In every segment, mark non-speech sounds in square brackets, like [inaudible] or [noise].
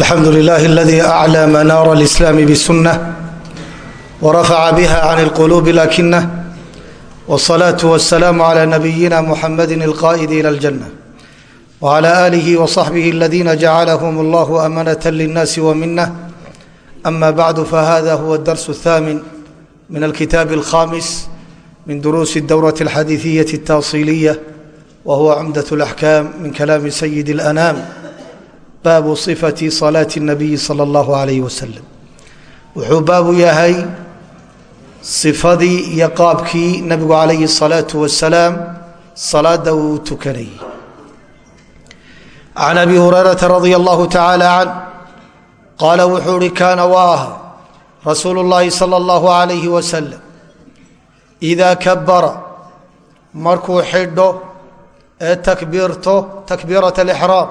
alxamdu lilah اladi aclى manaara اlislaam bsunة wrafaca bha can اlquluub lakina wالصlaaة wالsalaam عlى nabiyina muxamadi اlqa'id ilى اljanة wعlى آlih وصaxbih اladina jacalhm اllah amanaة lلnaasi wminة ama bacdu fahada huwa اdars الthamin min alkitaab اlkhamis min duruusi اdowraة اlxadiiثiyaة الtaصiliya wa huwa cumdaة اlaxkam min kalaami sayid اlأnaam baabu صifati salaati الnabiyi salى اllahu alayh wasalam wuxuu baabu yahay sifadii iyo qaabkii nabigu calayhi الsalaaةu wasalaam salaada uu tukanayay can abi hurayrata radia allahu tacaala canh qaala wuxuu uhi kaana waa aha rasuulu اllahi salى اllahu alayhi wasalam idaa kabara markuu xidho ee takbiirto takbiirat اlixraam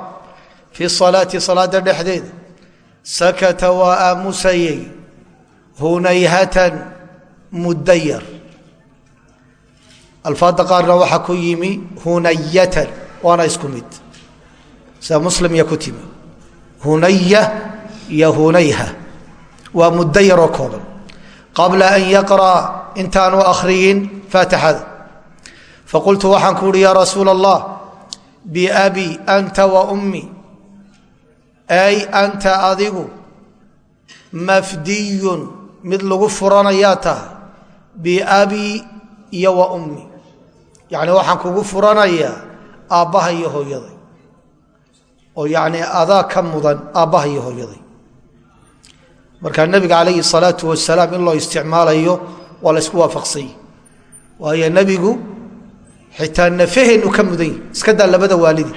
fi salaati salaada dhexdeeda sakata waa aamusayay hunayhatan muddo yar alfaadda qaarna waxaa ku yimi hunayatan waana isku mid sida muslim iyo ku timi hunaya iyo hunayha waa muddo yaroo kooban qabla an yaqra'a intaanu akhriyin faatixada faqultu waxaan ku uhi yaa rasuula allah biabi anta ay anta adigu mafdiyun mid lagu furanayaa tahay biabii iyo wa ummi. Yacni waxaan kugu furanayaa aabbaha iyo hooyaday. Oo yacni adaa ka mudan aabbaha iyo hooyaday. Markaa nebiga calayhi salaatu wasalaam in loo isticmaalayo waa la ysku waafaqsanya waayo nebigu xitaa nafaheennu ka mudan yahi iska daa labada waalidi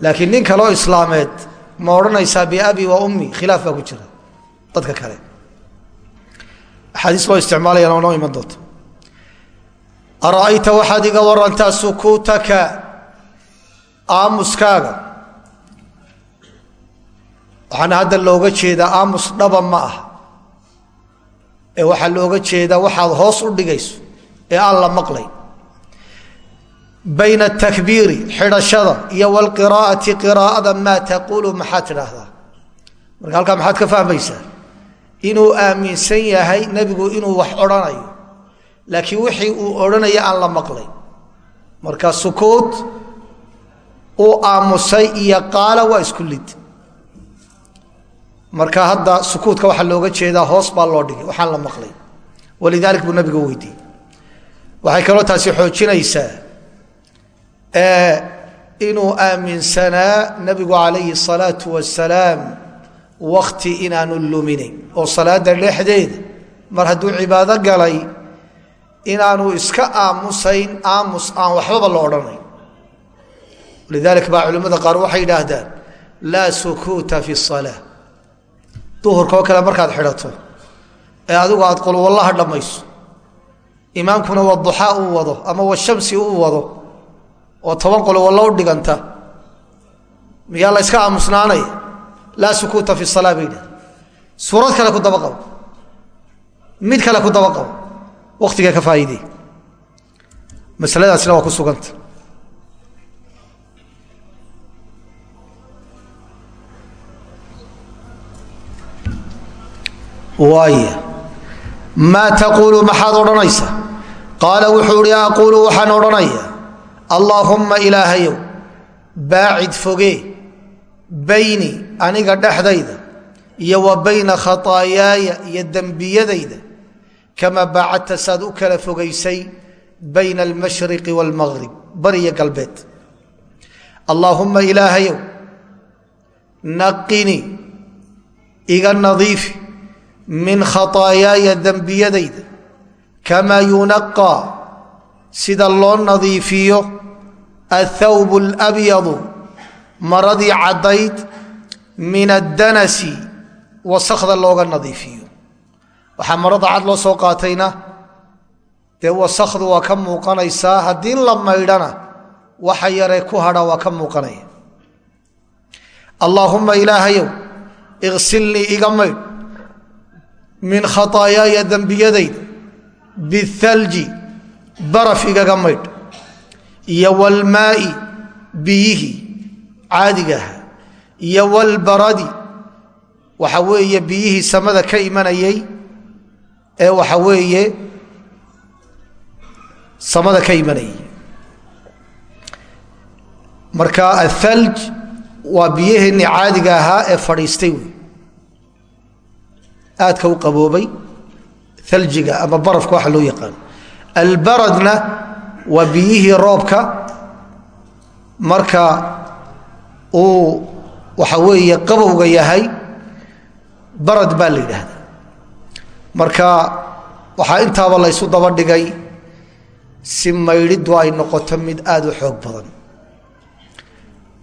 laakiin nin kaloo islaameed ma odhanaysaa biabi wa ummi khilaaf baa ku jira dadka kale. Axaadiis loo isticmaalayana noo iman doonta ara'ayta waxaad iga warantaa sukuutaka aamuskaaga? Waxaana hadda looga jeedaa aamus dhaba ma ah ee waxaa looga jeedaa waxaad hoos u dhigayso ee aan la maqlay bayna atakbiiri xidhashada iyo wlqiraa'ati qiraa'ada maa taquulu maxaad tidhaahdaa? Marka halkaa maxaad ka fahmaysaa? Inuu aaminsan yahay nebigu inuu wax odhanayo. Laakiin wixii uu odhanaya aan la maqlay. Marka sukuut uu aamusay iyo qaala waa isku lid. Marka hadda sukuutka waxaa looga jeedaa hoos baa loo dhigay waxaan la maqlay. Walidalik buu nabigu weydiiyey. Waxay kaloo taasi xoojinaysaa inuu aaminsanaa nabigu calayhi الsalaau wasalaam wakti inaanu luminayn oo salaada dhexdeeda mar hadduu cibaado galay inaanu iska aamusayn aamus aan waxbaba la odhanayn lidalik baa culimmada qaar waxay yidhaahdaan laa sukuuta fi الsalaa duhurka oo kale markaad xidhato ee adigu aad qulwallaha dhammayso imaamkuna waduxaa uu wado ama washamsi uu wado oo toban qolo wallo u dhiganta miyaa la yska aamusnaanaya laa sukuuta fi salaa bay yidhahda suurad kale ku daba qabo. Mid kale ku daba qabo. Ka faa'iidey. Masaladaasina waa ku suganta. Waaya maa taquulu? Maxaad odhanaysa qaala wuxuu uhi aquulu waxaan allaahumma ilaahayow baacid fogee bayni aniga dhexdayda iyo wa bayna khataayaaya iyo dembiyadayda kamaa baacadta saad u kala fogaysay bayna almashriqi waalmaqrib bariyo galbeed. Allaahumma ilaahayow naqini iga nadiifi min khataayaaya dembiyadayda kamaa yunaqaa sida loo nadiifiyo athawbu alabyadu maradii caddayd min addanasi wasakhda looga nadiifiyo. Waxaa marada cad loo soo qaatayna dee wasakhdu waa ka muuqanaysaa haddii la maydhana waxa yaree ku hadha waa ka muuqanaya. Allaahumma ilaahayow igsilnii iga maydh min khataayaaya dembiyadayda bialji baraf igaga maydh. Iyo walmaa'i biyihii caadiga aha iyo walbaradi waxa weeye biyihii samada ka imanayey ee waxa weeye samada ka imanayay. Marka athalj waa biyaheenni caadiga ahaa ee fadhiistay wey aadka u qaboobay aljiga ama barafka waxa loo yaqaan albaradna waa biyihii roobka. Marka uu waxa weeye qabowga yahay barad baa la yidhaahdaa. Marka waxaa intaaba la ysu daba dhigay si maydhiddu ay noqoto mid aada u xoog badan.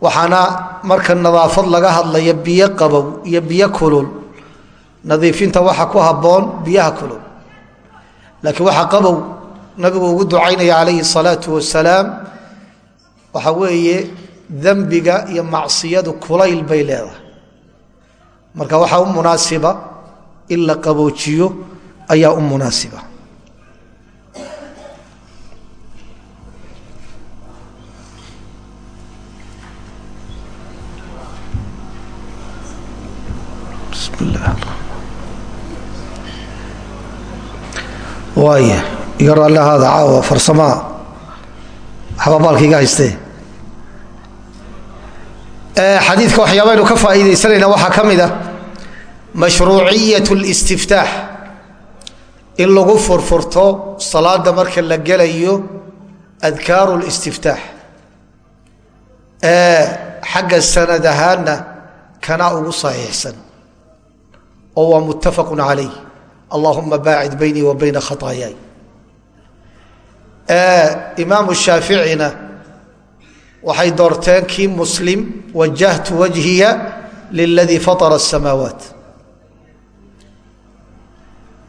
Waxaana marka nadaafad laga hadlaya biyo qabow iyo biyo kulul. Nadiifinta waxa ku habboon biyaha kulul. Laakiin waxaa qabow nabigu ugu ducaynaya calayhi salaatu wasalaam waxa weeye dembiga iyo macsiyadu kulayl bay leedahay. Marka waxaa u munaasiba in la qaboojiyo ayaa u munaasiba. Waaya yar allahaada caawa farsamaa hababaalkaiga haystee xadiidka waxyaabaaynu ka faa'iidaysanaynaa waxaa ka mid ah mashruuciyat اlistiftaax in lagu furfurto salaada marka la gelayo adkaaru اlistiftaax ee xagga sanad ahaanna kanaa ugu saxiixsan oo waa muttafaqu calayh. Allahuma baacid baynii wa bayna khaayaay imaamu shaaficina waxay doorteen kii muslim wajahtu wajhiya liladii faطara الsamaawaat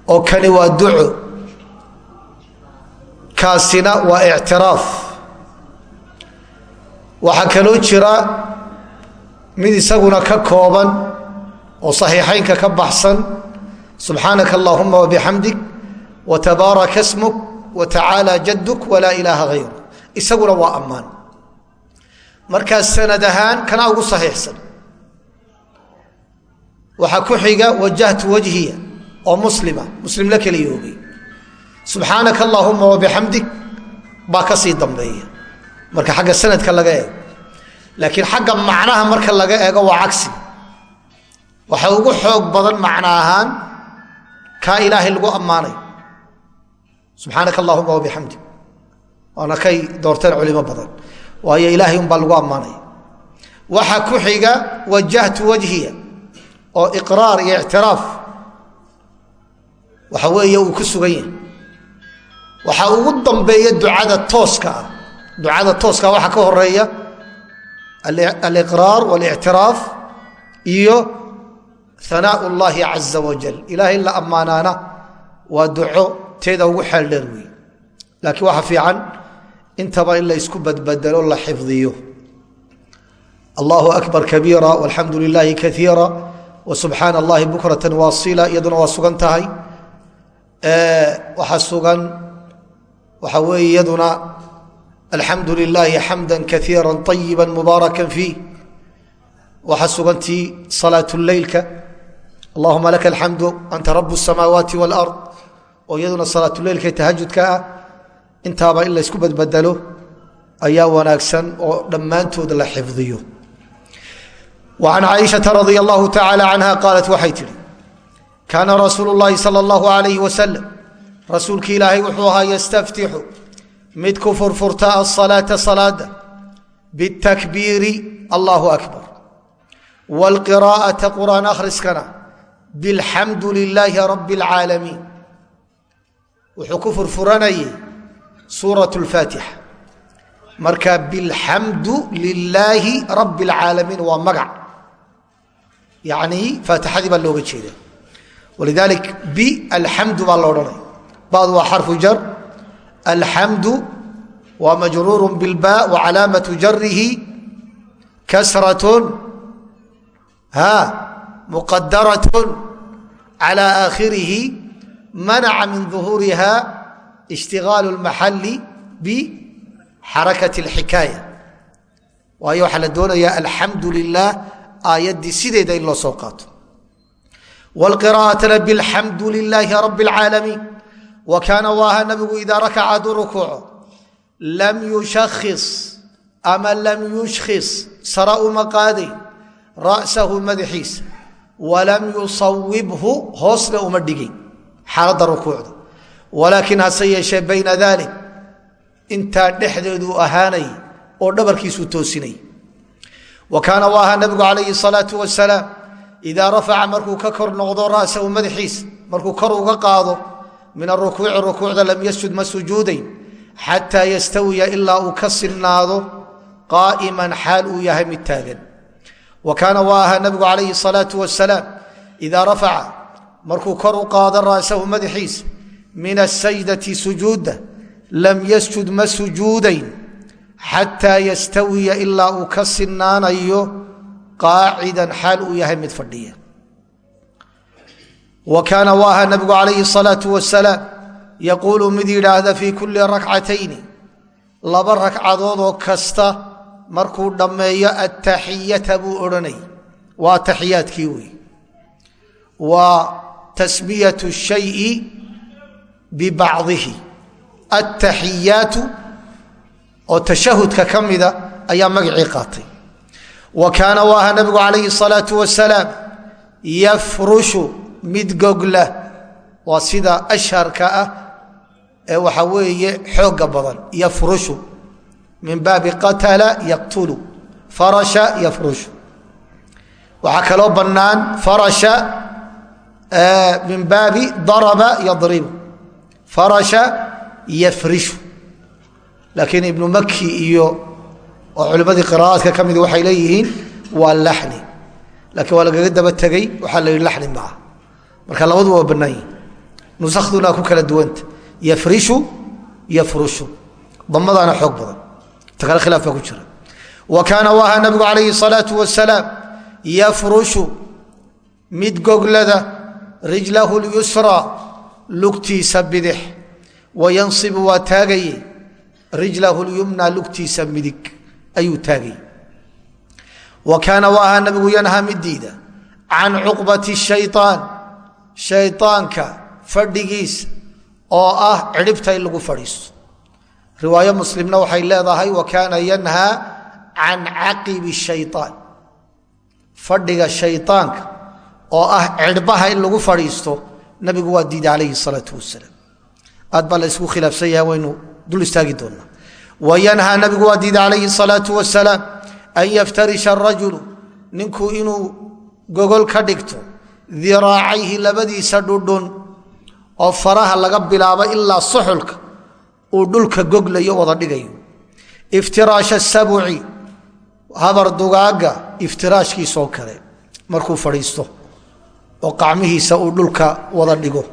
oo kani waa duco kaasina waa ictiraaf waxaa kaloo jira mid isaguna ka kooban oo صaxiixaynka ka baxsan subxaanaka allahuma wabixamdik watabaaraka smuk watacaalى jaduk walaa ilaaha hayru isaguna waa ammaan. Markaa sanad ahaan kanaa ugu saxiixsan. Waxaa ku xiga wajahtu wajhiya oo muslima muslim la keliya ogey subxaanaka allahuma wabixamdik baa ka sii dambeeya. Marka xagga sanadka laga eego. Laakiin xagga macnaha marka laga eego waa cagsi. Waxa ugu xoog badan macno kaa ilaahay lagu ammaanayo subxaanaka allahuma wabixamdik waana kay doorteen culimo badan. Waayo ilaahay un baa lagu ammaanaya. Waxa ku xiga wajahtu wajhiya oo iqraar iyo ictiraaf. Waxa weeye uu ku sugan yahay. Waxaa ugu dambeeya ducada tooska ah. Ducada tooska waxaa ka horreeya aliqraar walictiraaf iyo hanaa اllahi caza wajal. Ilahay in la ammaanaana. Waa duco teeda ugu xeeldheer wey laakiin waxa fiican intaba in la isku badbadelo la xifdiyo. Allahu akbar kabiira walxamdu lilaahi kaiira wa subxaana allahi bukratan waasila iyaduna waa sugan tahay. Waxaa sugan waxa weeye iyaduna alxamdu lilaahi xamda kaiira ayiba mubaaraka fiih waxaa sugantii salaat leylka allahuma laka alxamdu anta rab samaawaati wاlard oo iyaduna salaatuleylka tahajudka ah intaaba in laysku badbedelo ayaa wanaagsan oo dhammaantood la xifdiyo. Can caaishaa radia allahu tacaala canha qaalat waxay tihi kaana rasuulu llaahi sala allahu alayh wasalam rasuulki ilaahay wuxuu ahaa yastaftixu mid ku furfurta asalaata salaada bitakbiiri allahu akbar wاlqiraa'ata qur'aan akhriskana bilxamdu lilaahi rabi اlcaalamiin wuxuu ku furfuranayay suuraة اlfaatixa marka bilxamdu lilaahi rabi اlcaalamiin waa magac yani faatixadii baa looga jeeda walidalik bi alxamdu baa lo odhanaya badu waa xarfu jar alxamdu waa majruur bilba wacalaamatu jarihi kasrat ha muqadarat calى aakhirihi manaca min uhuuriha ishtigaal maxali bixarakat xikaaya waayo waxaa la doonayaa alxamdu lilah aayaddii sideeda in loo soo qaato. Wlqira'atana bilxamdu lilaahi rabi اlcaalamiin wa kaana u ahaa nabigu idaa rakaca hadduu rukuuco lam yushakis ama lam yushkhis sara uma qaaday ra'sahu madaxiisa walam yusawibhu hoosna uma dhigin xaaladda rukuucda. Walaakin hase yeeshee bayna dalik intaa dhexdeeduu ahaanay oo dhabarkiisuu toosinay. Wa kaana u ahaa nabigu calayhi salaau wasalaam idaa rafaca markuu ka kor noqdo ra'sahu madaxiisa markuu kor uga qaado min arukuuci rukuucda lam yasjud ma sujuudayn xataa yastawiya ilaa uu ka silnaado qaa'iman xaal uu yahay mid taagan. Wa kaana waa ahaa salaau wasalaam markuu kor u qaado ra'sahu madaxiisa min asajdati sujuudda lam yasjud ma sujuudayn xataa yastawiya ilaa uu ka sinaanayo qaacidan xaal uu yahay mid fadhiya. Wa kaana waa ahaa nabigu calayhi salaau wasalaam yaquulu mid yidhaahda fii kulli rakcatayni laba ragcadoodoo kasta markuu dhammeeyo attaxiyata buu odhanay. Waa taxiyaadkii wey waa tasmiyatu shayi bibacdihi. Attaxiyaatu oo tashahudka ka mida ayaa magacii qaatay. Wa kaana u ahaa nabigu calayhi salaau wasalaam yafrushu mid gogla. Waa sida asharka ah ee waxa weeye xooga badan. Yafrushu min baabi qatala yaqtulu. Farasha yafrushu. Waxaa kaloo bannaan min baabi daraba yadribu farasha yafrishu. Laakiin ibnu maki iyo oo culimmadii qira'aadka ka midi waxay leeyihiin waa laxni. Laakiin waa lagaga daba tegey waxaa la yidhi laxni maaha marka labaduba waa bannaan yihiin nusakhduna ku kala duwanta. Yafrishu yafrushu. Damadaana xoog badan. Ta kale khilaaf baa ku jira. Wa kaana u ahaa nabigu calayhi salaau wasalaam yafrushu mid goglada rijlahu lyusra lugtiisa bidix. Wayansibu waa taagaye rijlahu lyumna lugtiisa midig. Ayuu taagay. Wa kaana u ahaa nabigu yanhaa mid can cuqbati shayaan shaydaanka fadhigiisa oo ah cidhibta in lagu fadhiisto. Riwaayo muslimna waxay leedahay wa kaana yanhaa can caqibi shayaan fadhiga shaydaanka oo ah cidhbaha in lagu fadhiisto nabigu waa diiday calayhi salaau wasalaam aad baa la isku khilaafsan yahay waynu dul istaagi doonaa. Wayanhaa nabigu waa diiday calayhi salaau wasalaam an yaftarisha arajulu ninku inuu gogol ka dhigto diraacayhi labadiisa dhudhun oo faraha laga bilaabo ilaa suxulka uu dhulka goglayo wada dhigayo. Iftiraasha sabuci habar dugaaga iftiraashkiisoo kale markuu fadhiisto oo qacmihiisa uu dhulka wada dhigo.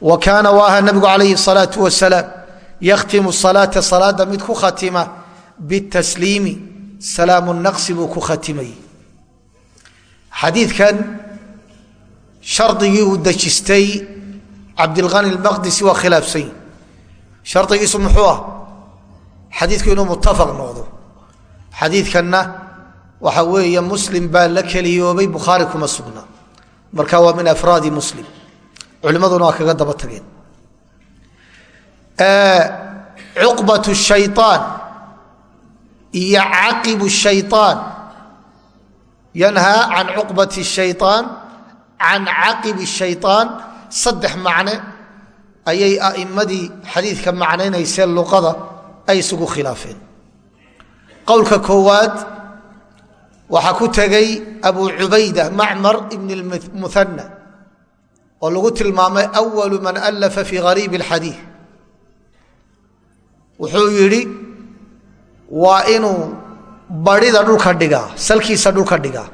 Wa kaana u ahaa nabigu calayhi salaau wasalaam yakhtimu salaata salaada mid ku khatima bitasliimi salaamu naqsi buu ku khatimayey xadiidkan shardigii uu dejistay cabdilqani almaqdisi waa khilaafsany shardigiisu muxuu ah? Xadiidku inuu muttafaq baa la marka waa min afraadi muslim. Culimmaduna waa kaga daba tageen. Cuqbat shayaan iyo caqibu shayaan yanhaa can cuqbati shayaan can caqibi shayaan saddex macne ayay a'immadii xadiidka macnaynaysee luqada ay isugu khilaafeen. Qowlka koowaad waxaa ku tegey abu cubayda macmar ibn muhanna oo lagu tilmaamay awalu man allafa fii hariibi alxadiid wuxuu yidhi waa inuu barhida dhulka dhigaa salkiisa dhulka dhigaa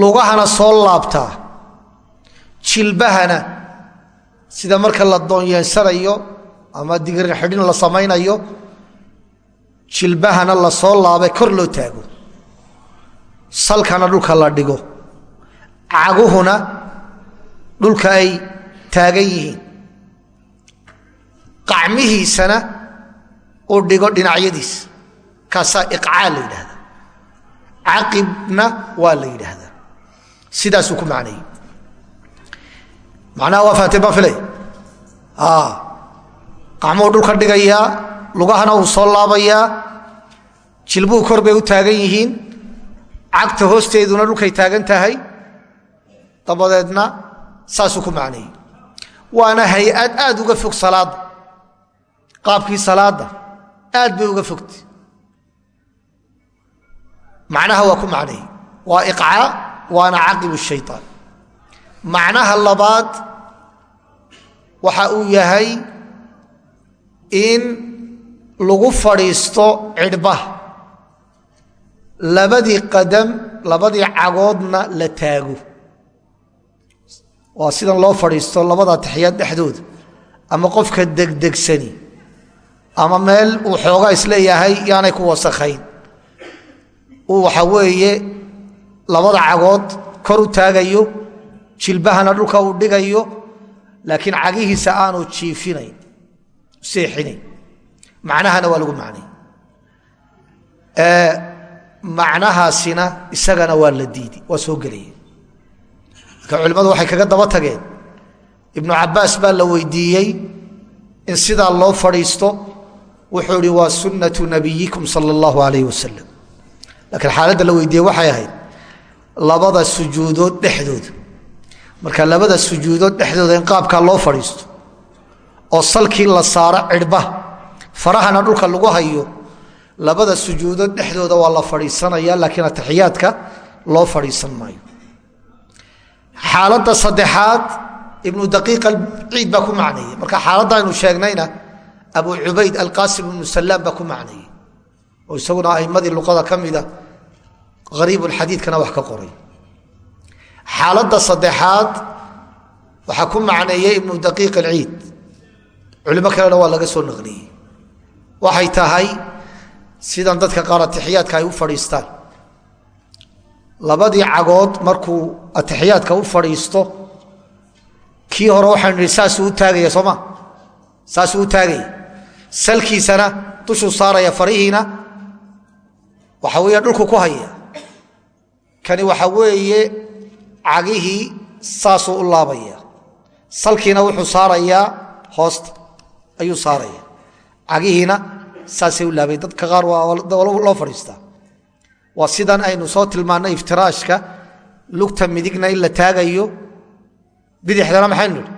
lugahana soo laabtaa jilbahana sida marka la doonyeensanayo ama digirin xidhin la samaynayo jilbahana la soo laabay kor loo taago. Salkana dhulka la dhigo. Caguhuna dhulka ay taagan yihiin. Qacmihiisana uu dhigo dhinacyadiisa kaasaa iqcaa la yidhahda caqibna waa la yidhaahdaa sidaasuu ku macneeyey macnaha waa filay qacmuhu dhulka dhigayaa lugahana uu soo laabayaa jilbuhu kor bay u taagan yihiin cagta hoosteeduna dhulkay taagan tahay dabadeedna saasuu ku macneeyey waana hay'ad aad uga fog salaadda qaabkii salaadda aad bay uga fogtay macnaha waa ku macneeyey waa iqcaa waana caqibu shayطaan macnaha labaad waxa uu yahay in lagu fadhiisto cidhbaha labadii qadam labadii cagoodna la taago. Waa sidan loo fadhiisto labada taxiyaad dhexdooda ama qofka degdegsani. Ama meel uu xoogaa is leeyahay yaanay ku wasakhayn. Uu waxa weeye labada cagood kor u taagayo jilbahana dhulka uu dhigayo laakiin cagihiisa aanu jiifinayn seexinayn macnahana waa lagu macnay. Macnahaasina isagana waa la diidi waa soo gelaya marka culimmadu waxay kaga daba tageen ibnu cabaas baa la weydiiyey in sidaa loo fadhiisto wuxuu ihi waa sunnatu nabiyikum sala allahu alayh wasalam laakiin xaaladda la weydiiyey waxay ahayd labada sujuudood dhexdooda marka labada sujuudood dhexdooda in qaabkaa loo fadhiisto oo salkii la saaro cidhba farahana dhulka lagu hayo labada sujuudood dhexdooda waa la fadhiisanaya laakiin atixiyaadka loo fadhiisan maayo. Xaaladda saddexaad ibnu daqiiq alciid baa ku macneeyey. Marka xaaladda aynu sheegnayna abu cubayd alqaasim ibnu salaam baa ku macneeyey. Oo isaguna aimadii luqada ka mida hariibulxadiidkana wax ka qoray. Xaaladda saddexaad waxaa ku macneeyey ibnu daqiiq alciid. Culimo kalena waa laga soo naqliyey waxay tahay sidan dadka qaar atixiyaadka ay u fadhiistaan. Labadii cagood markuu atixiyaadka u fadhiisto kii hore waxaynu nihi saasuu u taagaya sooma saasuu u taagaya? Salkiisana dushuu saaraya farihiina waxa weeye dhulku ku haya. Kani waxa weeye cagihii saasuu u laabaya. Salkiina wuxuu saarayaa hoosta ayuu saaraya cagihiina saasay u laabay dadka qaar loo fadhiistaa waa sidan aynu soo tilmaannay iftiraashka lugta midigna in la taagayo bidixdana maxaynu nidhi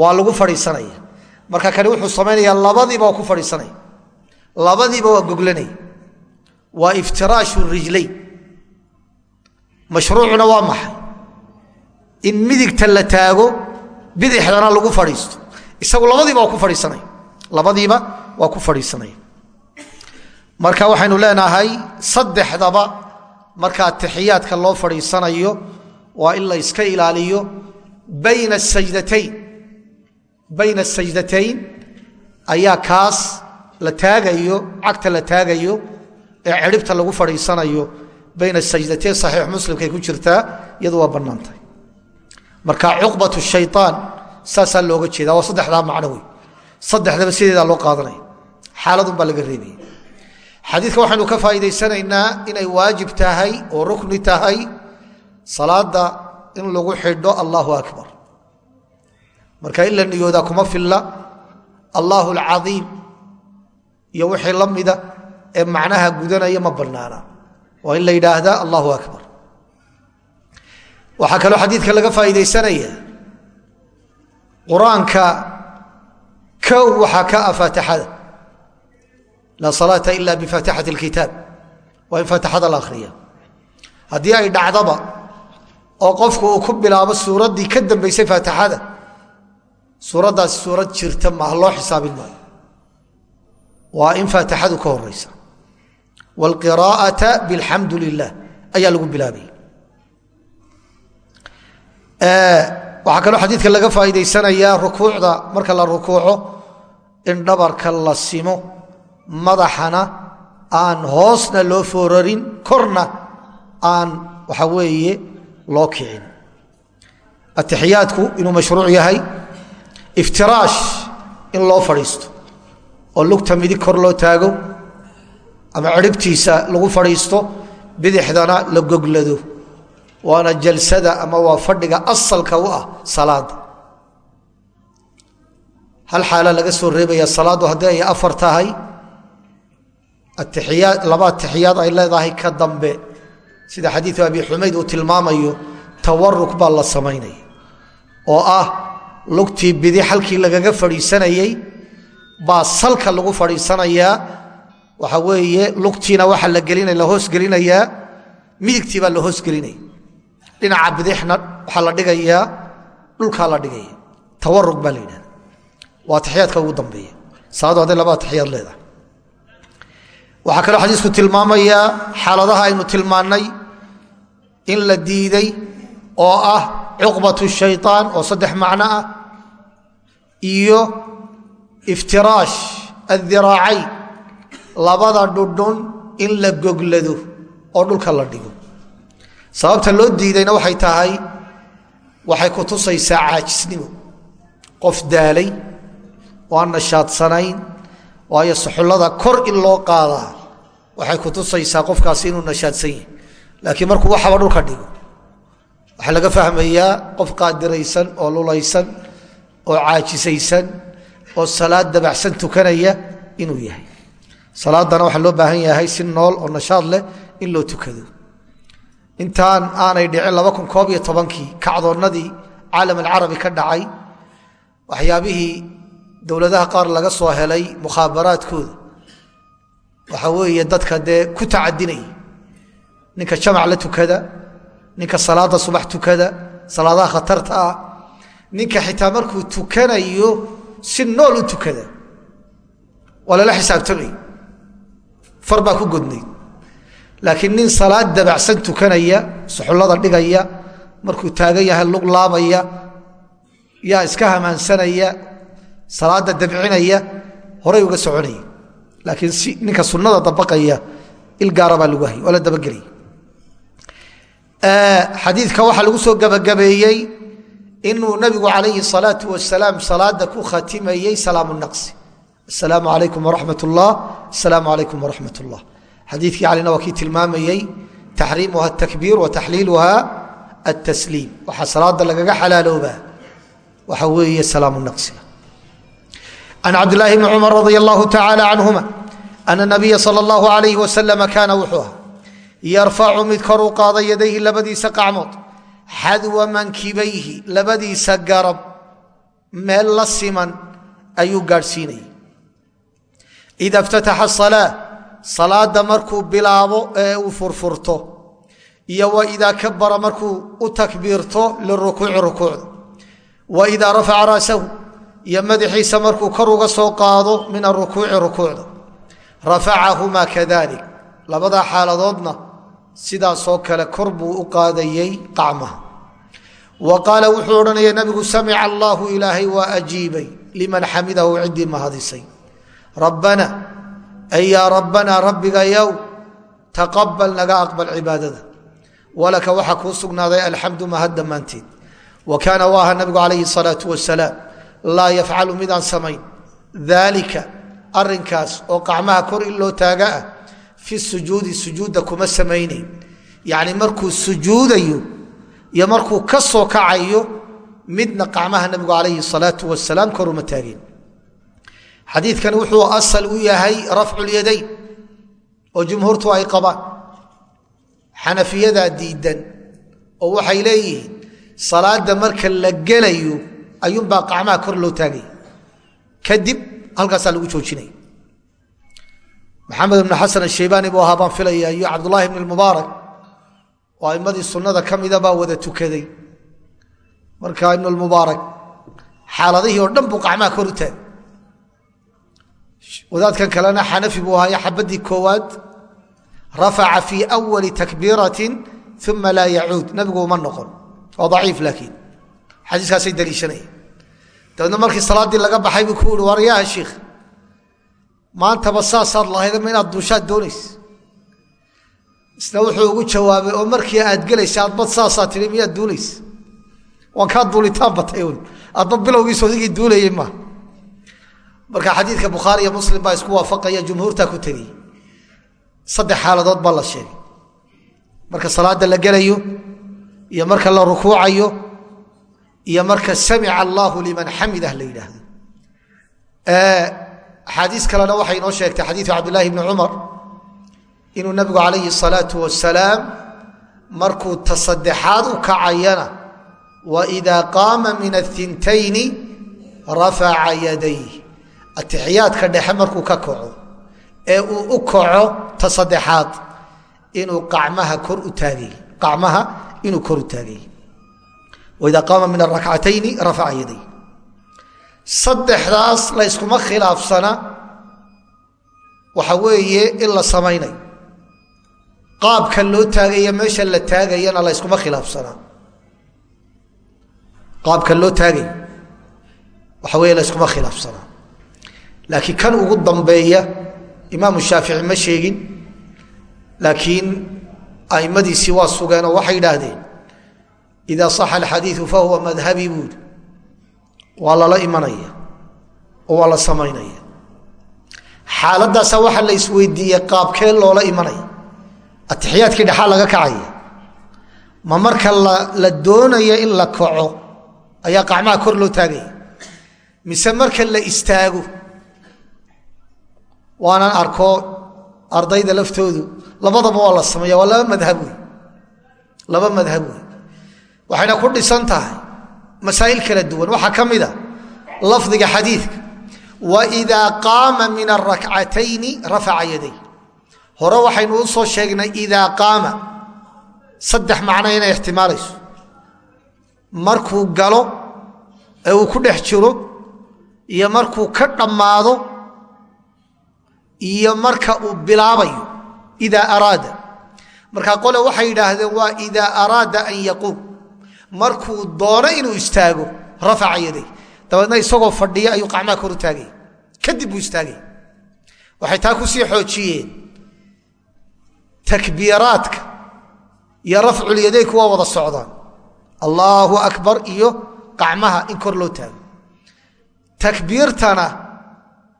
waa lagu fadhiisanaya. Marka kani wuxuu samaynayaa labadiiba waa ku fadhiisanaya. Labadiiba waa goglanaya. Waa iftiraashu rijlayn mashruucuna waa maxay? In midigta la taago bidixdana lagu fadhiisto. Isagu labadiiba waa ku fadhiisanaya labadiiba waa ku fadhiisanaya marka waxaynu leenahay saddexdaba marka atixiyaadka loo fadhiisanayo waa in la iska ilaaliyo bayna sajdatayn. Ayaa kaas la taagayo cagta la taagayo ee cidhibta lagu fadhiisanayo bayna sajdatayn saxiix muslimkay ku jirtaa iyadu waa bannaantahay marka cuqbat shayaan saasaa looga jeeda waa saddexdaa macno wey saddexdaba sideedaa loo qaadanaya xaaladun baa laga reebaya xadiidka waxaynu ka faa'iidaysanaynaa inay waajib tahay oo rukni tahay salaada in lagu xidho allahu akbar. Marka in la niyoodaa kuma filla. Allahu alcadiim iyo wixii la mida ee macnaha gudanaya ma bannaana. Waa in la yidhaahdaa allahu akbar. Waxaa kaloo xadiidka laga faa'iidaysanaya. Qur'aanka kow waxaa ka ah faatixada laa salaata ila bifaatixati اlkitaab waa in faatixada la akhriya haddii ay dhacdaba oo qofku uu ku bilaabo suuraddii ka dambaysay faatixada suuraddaas suurad jirta maaha loo xisaabin maayo waa in faatixadu ka horeysa wاlqiraaءaةa bاlxamdu lilah ayaa lagu bilaabaya waxaa kaloo xadiidka laga faa'iidaysanayaa rukuucda marka la rukuuco in dhabarka la simo madaxana aan hoosna loo foorarin korna aan waxa weeye loo kicin. Atixiyaadku inuu mashruuc yahay iftiraash in loo fadhiisto oo lugta midig kor loo taago ama cirhibtiisa lagu fadhiisto bidixdana la goglado waana jalsada ama waa fadhiga asalka u ah salaada hal xaala laga soo reebaya salaaddu haddii ay afar tahay? Atixiyaad laba atixiyaad ay leedahay ka dambe. Sida xadiidu abi xumayd uu tilmaamayo tawaruk baa la samaynaya. Oo ah lugtii bidi halkii lagaga fadhiisanayey baa salka lagu fadhiisanayaa. Waxa weeye lugtiina waxa la gelina la hoos gelinayaa. Midigtii baa la hoos gelinaya dhinaca bidixna waxaa la dhigayaa dhulkaa la dhigaya. Tawaruk baa la yidhahda waa atixiyaadka ugu dambeeya. Salaadu hadday laba atixiyaad leedahay. Waxaa kaloo xadiisku tilmaamayaa xaaladaha aynu tilmaannay in la diiday oo ah cuqbatu shayطaan oo saddex macno ah iyo iftiraash addiraacayn labada dhudhun in la goglado oo dhulka la dhigo. Sababta loo diidayna waxay tahay waxay ku tusaysaa caajisnimo. Qof daalay oo nashaadsanayn waayo suxullada kor in loo qaadaa waxay ku tusaysaa qofkaasi inuu nashaadsan yahay. Laakiin markuu waxaba dhulka dhigo waxaa laga fahmayaa qof qaadiraysan oo lulaysan oo caajisaysan oo salaad dabaxsan tukanaya inuu yahay. Salaadana waxaa loo baahan yahay si nool oo nashaad leh in loo tukado. Intaan aanay dhicin laba kun koob iyo tobankii kacdoonnadii caalam alcarabi ka dhacay waxyaabihii dowladaha qaar laga soo helay mukhaabaraadkooda. Waxa weeye dadka dee ku tacadinaya ninka jamac la tukada ninka salaada subax tukada salaadaha khatarta ah ninka xitaa markuu tukanayo si nool u tukada. Waa lala xisaabtamay. Far baa ku godnayd laakiin nin salaad dabacsan tukanaya suxullada dhigaya markuu taagan yahay lug laabaya yaa iska hamaansanaya salaada dabcinaya horay uga soconaya. Laakiin si ninka sunnada dabaqaya il gaara baa lagu hayay waa la dabagelaya xadiidka waxaa lagu soo gabagabeeyey inuu nabigu calayhi salaau wasalaam salaada ku khatimayey salaamu naqsi. Asalaamu calaykum waraxmat ullah asalaamu calaykum waraxmat ullah xadiikii calina waa kii tilmaamayey taxriimuha atakbiir wa taxliiluha atasliim waxaa salaada lagaga xalaaloobaa waxa weeye can cabdilaahi bni cumar radi allahu tacaala canhuma ana nabiya sala allahu alayh wasalama kaana wuxuu aha yarfacu mid kor u qaada yadayhi labadiisa qacmood xadwa mankibayhi labadiisa garab meel la siman ayuu gaadhsiinayay ida ftataxa salaa salaada markuu bilaabo ee uu furfurto iyo wa idaa kabara markuu u takbiirto lirukuuci rukuucda wa idaa rafaca iyo madaxiisa markuu kor uga soo qaado min arukuuci rukuucda. Rafacahumaa kadalik. Labadaa xaaladoodna sidaasoo kale kor buu u qaadayey qacmaha wa qaala wuxuu odhanaya nabigu samica allaahu ilaahay waa ajiibay. Liman xamidahu ciddii mahadisay rabbana ay yaa rabbanaa rabbiga yow taqabal naga aqbal cibaadada. Walaka waxaa kuu sugnaaday alxamdu mahad dhammaanteed. Wa kaana waaha nabigu calayhi salaau wasalaam laa yafcalu midaan samayn. Daalika arinkaas oo qacmaha kor in loo taaga ah fi sujuudi sujuudda kuma samaynayn yacni markuu sujuudayo iyo markuu ka soo kacayo midna qacmaha nabigu calayhi salaau wasalaam kor uma taageen xadiidkan wuxuu asal u yahay rafcu lyadayn oo jumhuurtu ay qabaan. Xanafiyadaa diidan oo waxay leeyihiin salaada marka la gelayo ayuunbaa qacmaha kor loo taagaya kadib halkaasaa lagu joojinaya maxamed ibnu xasan ashaybaani buu ahaa baan filaya iyo cabdullaahi ibn mubaarak oo aimadii sunnada ka mida baa wada tukaday. Marka ibn mubaarak xaaladihii oo dhan buu qacmaha kor u taagay. Wadaadkan kalena xanafi buu ahaayo xabadii koowaad rafaca fii awali takbiiratin uma laa yacuud. Nabigu uma noqon. Waa daciif laakiin. Xadiiskaasay daliishanaya dabeedna markii salaaddii laga baxay buu ku uhi war yaha shiikh maantaba saasaad lahayd ma inaad duushaad doonaysa isna wuxuu ugu jawaabay oo markii aad gelaysa adbad saasaa tihi miyaad duulaysa waan kaa duulitaan batay un adba bilowgiis odigii duulayey maa marka xadiidka bukhaari iyo muslim baa isku waafaqaya jumhuurtaa ku tegey saddex xaaladood baa la sheegay. Marka salaada la gelayo iyo marka la rukuucayo iyo marka samica allahu liman xamidah la yidhaahdo. Axaadiis kalena waxay inoo sheegtay xadiidu cabdillahi bni cumar inuu nabigu calayhi salaau wasalaam markuu tasaddexaad u kacayana waida qaama min athintayni rafaca yadayh atixiyaadka dhexe markuu ka kaco ee uu u kaco tasaddexaad inuu amaha kor u taagay qacmaha inuu kor u taagay waida qaama min arakcatayni rafaca yaday. Saddexdaas la yskuma khilaafsana waxa weeye in la samaynayo qaabka loo taagaya meesha la taagayana la yskuma khilaafsanaa qaabka loo taagay waxa weeye la yskuma khilaafsanaa laakiin kan ugu dambeeya imaamu shaafici ma sheegin laakiin aimadiisii waa sugeen oo waxay idhaahdeen ida saxa alxadiiu fahuwa madhabi buuri waa lala imanaya oo waa la samaynaya xaaladdaasa waxaa la isweydiiyey qaabkee loola imanaya atixiyaadkii dhexaa laga kacaya ma marka la doonaya in la kaco ayaa qacmaha kor loo taagaya mise marka la istaago waanan arko ardayda laftoodu labadaba waa la sameeya waa laba madhab laba madhab waxayna ku dhisan tahay masaa'il kala duwan. Waxaa ka mid a lafdiga xadiidka waidaa qaama min arakcatayni rafaca yaday. Hore waxaynu u soo sheegnay idaa qaama. Saddex macno inay ixtimaalayso. Markuu galo ee uu ku dhex jiro iyo markuu ka dhammaado iyo marka uu bilaabayo idaa araada. Markaa qole waxay yidhaahdeen waa idaa araada an yaquum markuu doono inuu istaago rafaca yaday. Dabeedna isagoo fadhiya ayuu qacmaha kor u taagaya kadib buu istaagaya waxay taa ku sii xoojiyeen takbiiraadka iyo rafculyadaynku waa wada socdaan. Allaahu akbar iyo qacmaha in kor loo taago. Takbiirtana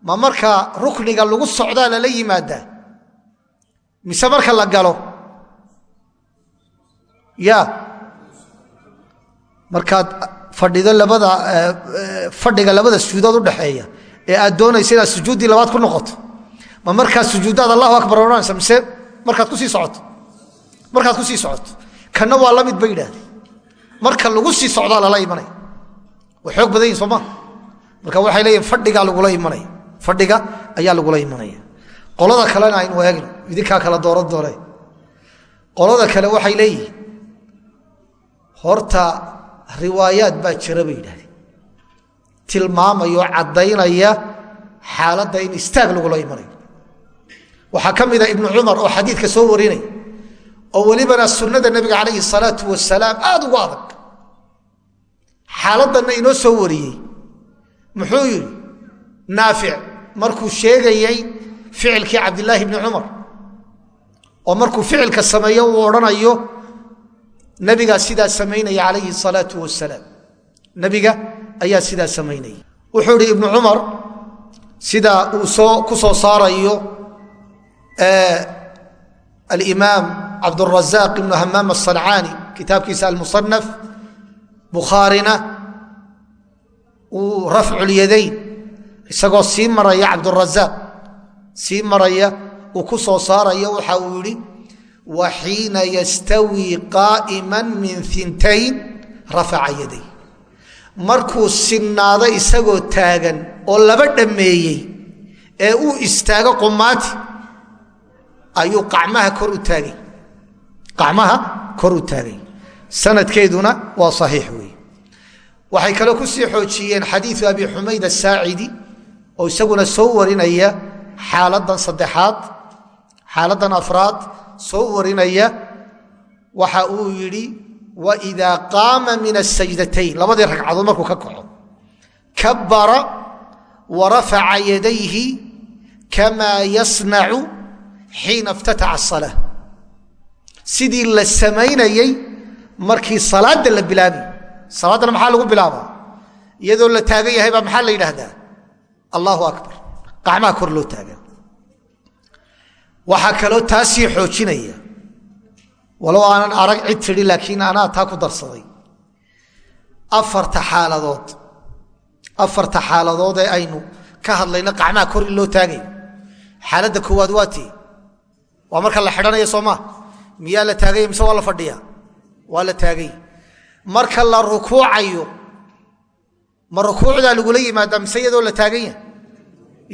ma marka rukniga lagu socdaa lala yimaadaa? Mise marka la galo? Ya markaad fadhido labada fadhiga labada sujuudood udhaxeeya ee aad doonaysa inaad sujuuddii labaad ku noqoto ma markaad sujuuddaad allahu akbar odhanaysa mise markaad ku sii socoto? Markaad ku sii socoto? Kanna waa la mid bay yidhaahdeen marka lagu sii socdaa lala imanaya way xoog badan yihiin sooma. Marka waxay leeyihiin fadhigaa lagula imanaya fadhiga ayaa lagula imanaya qolada kalena aynu eegno idinkaa kala dooran doone qolada kale waxay leeyihiin horta riwaayaad baa jira bay yidhahdeen. Tilmaamayoo caddaynaya xaaladda in istaag lagula imanayo. Waxaa ka mida ibnu cumar oo xadiidka soo warinay oo welibana sunnada nebiga calayhi salaau wasalaam aada ugu adag. Xaaladdanna inoo soo wariyey. Muxuu yidhi naafic markuu sheegayey ficilkii cabdilaahi bni cumar oo markuu ficilka sameeyo uu odhanayo nebigaa sidaa samaynaya calayhi salaau wasalaam nebiga ayaa sidaa samaynaya wuxuu idhi ibnu cumar sidaa uu ku soo saarayo alimaam cabdurazaaq ibnu hamaam asancaani kitaabkiisa almusanaf bukhaarina uu rafculyadayn isagoo sii maraya cabdurazaaq sii maraya uu ku soo saarayo waxa uu yidhi wa xiina yastawii qaa'ima min intayn rafaca yaday markuu sinnaado isagoo taagan oo laba dhammeeyey ee uu istaago qumaati ayuu qacmaha kor u taagay qacmaha kor u taagay sanadkeeduna waa saxiix weeye waxay kaloo ku sii xoojiyeen xadiidu abi xumayd asaacidi oo isaguna soo warinaya xaaladan saddexaad xaaladan afraad soo warinaya waxa uu yidhi waidaa qaama min asajdatayn labadii ragcadood markuu ka kaco. Kabara wa rafaca yadayhi kamaa yasnacu xiina iftataxa asala sidii la samaynayey markii salaadda la bilaabay. Salaaddana maxaa lagu bilaabaa? Iyadoo la taagan yahay baa maxaa la yidhaahdaa? Allahu akbar. Qacmaha kor loo taaga waxaa kaloo taasii xoojinaya. Walow aanan arag cid tidhi laakiin anaa taa ku darsaday. Afarta xaaladood. Afarta xaaladood ee aynu ka hadlayno qacmaha kor in loo taagay. Xaaladda koowaad waa tii waa marka la xidhanaya soomaa miyaa la taagaya mise waa la fadhiya waa la taagay. Marka la rukuucayo ma rukuucdaa lagula yimaadaa mise iyadoo la taaganya?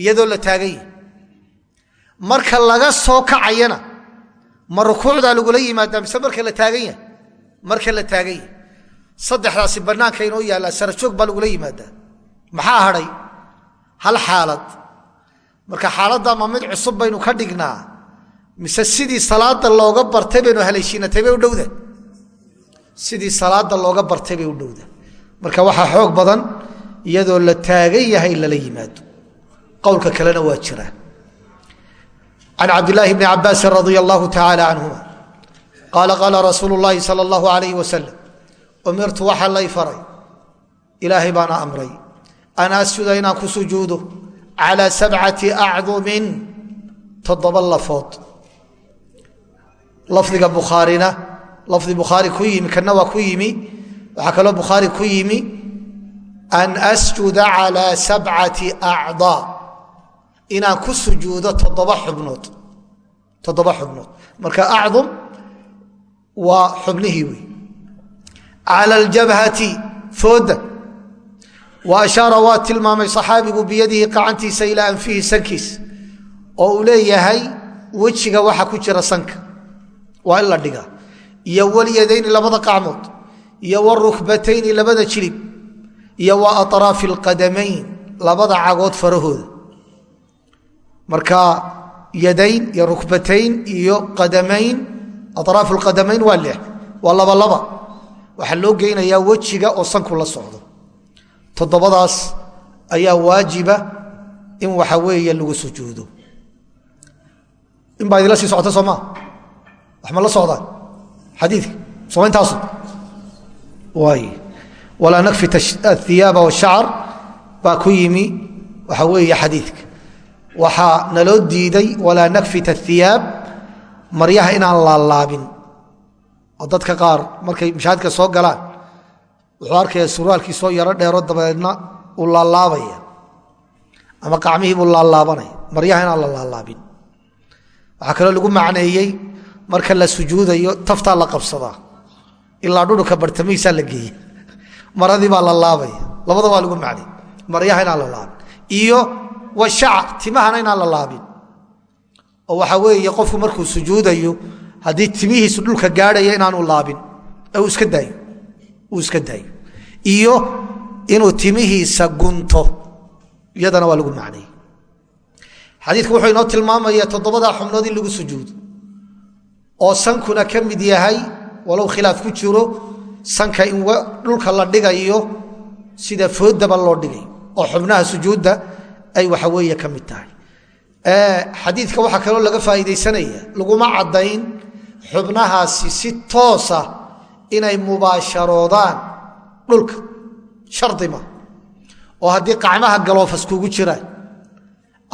Iyadoo la taaganya marka laga soo kacayana ma rukuucdaa lagula yimaadaa mise marka la taaganya marka la taaganya saddexdaasi bannaanka inoo yaallaa sarajoog baa lagula yimaadaa maxaa hadhay? Hal xaalad. Marka xaaladda ma mid cusub baynu ka dhignaa mise sidii salaada looga bartay baynu haleeshiinatay bay u dhowda? Sidii salaada looga bartay bay u dhowda. Marka waxaa xoog badan iyadoo la taagan yahay lala yimaado. Qowlka kalena waa jira can cabdilaahi bni cabaasin radia allahu tacaala canhuma qaala qaala rasuulu llaahi sala allahu alayh wasalam umirtu waxaa lay faray ilaahay baana amray an asjuda inaan ku sujuudo calaa sabcati acdumin toddoba lafood lafdiga bukhaarina lafdi bukhaari ku yimi kana waa ku yimi waxaa kaloo bukhaari ku yimi an asjuda calaa sabcati acdaa inaan ku sujuudo toddoba xubnood. Toddoba xubnood. Marka acdum waa xubnihii wey cala aljabhati fooda. Wa ashaara waa tilmaamay saxaabigu biyadihi qacantiisa ilaa anfihi sankiis oo uu leeyahay wejiga waxa ku jira sanka. Waa in la dhiga iyo walyadayni labada qacmood iyo warukbatayni labada jilib. Iyo wa aطraafi اlqadamayn labada cagood farahooda marka yadayn iyo rukbatayn iyo qadamayn aطraafu اlqadamayn waa lix waa laba laba. Waxaa loo geynayaa wejiga oo sanku la socdo. Toddobadaas ayaa waajiba in waxa weeye lagu sujuudo. In baa idinla sii socota soo maa wax ma la socdaan xadiidka sooma intaasu? Waay walaa nakfit ahiyaaba washacr baa ku yimi waxa weeye xadiidka waxaa naloo diiday walaa nakfit ahiyaab maryaha inaan laalaabin. Oo dadka qaar markay mashaahidka soo galaan wuxuu arkaya surwaalkii soo yaro dheero dabadeedna uu laalaabaya ama qacmihii buu laalaabanaya maryaha inaan la laalaabin. Waxaa kaloo lagu macneeyey marka la sujuudayo taftaa la qabsadaa ilaa dhudhuka bartamihiisaa la geeya [laughs] maradii baa la laabaya labada waa lagu macnay maryaha inaan la laabin. Iyo washacar timahana inaan la laabin. Oo waxaa weeye qofku markuu sujuudayo haddii timihiisu dhulka gaadhaya inaanu laabin uu iska daayo uu iska daayo. Iyo inuu timihiisa gunto iyadana waa lagu macnayey xadiidku wuxuu inoo tilmaamaya toddobadaa xubnood in lagu sujuudo. Oo sankuna ka mid yahay walow khilaaf ku jiro sanka in dhulka la dhigayo sida foodaba loo dhigay. Oo xubnaha sujuudda ay waxa weeye ka mid tahay. Xadiidka waxaa kaloo laga faa'iidaysanaya laguma caddayn xubnahaasi si toosa inay mubaasharoodaan dhulka shardima oo haddii qacmaha galoofas kugu jiraan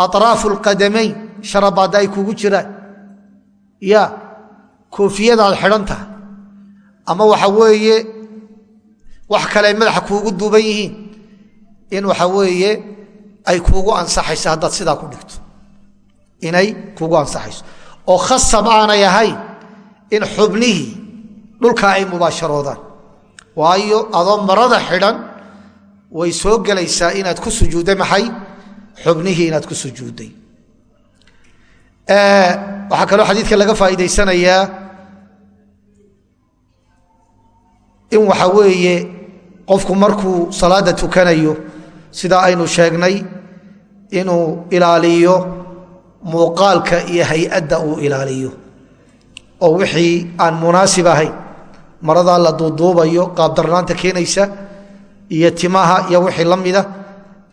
aطraafu اlqadamayn sharabaadda ay kugu jiraan ya koofiyadaad xidhan tahay. Ama waxa weeye wax kale ay madaxa kuugu duuban yihiin in waxa weeye ay kuugu ansaxayso haddaad sidaa ku dhigto. Inay kuugu ansaxayso. Oo khasab aanay ahayn in xubnihii dhulkaa ay mubaasharoodaan. Waayo adoo marada xidhan way soo gelaysaa inaad ku sujuudday maxay? Xubnihii inaad ku sujuudday waxaa kaloo xadiidka laga faa'iidaysanayaa in waxa weeye qofku markuu salaada tukanayo sidaa aynu sheegnay inuu ilaaliyo muuqaalka iyo hay'adda uu ilaaliyo. Oo wixii aan munaasib ahayn maradaa la duuduubayo qaabdarnaanta keenaysa iyo timaha iyo wixii la mida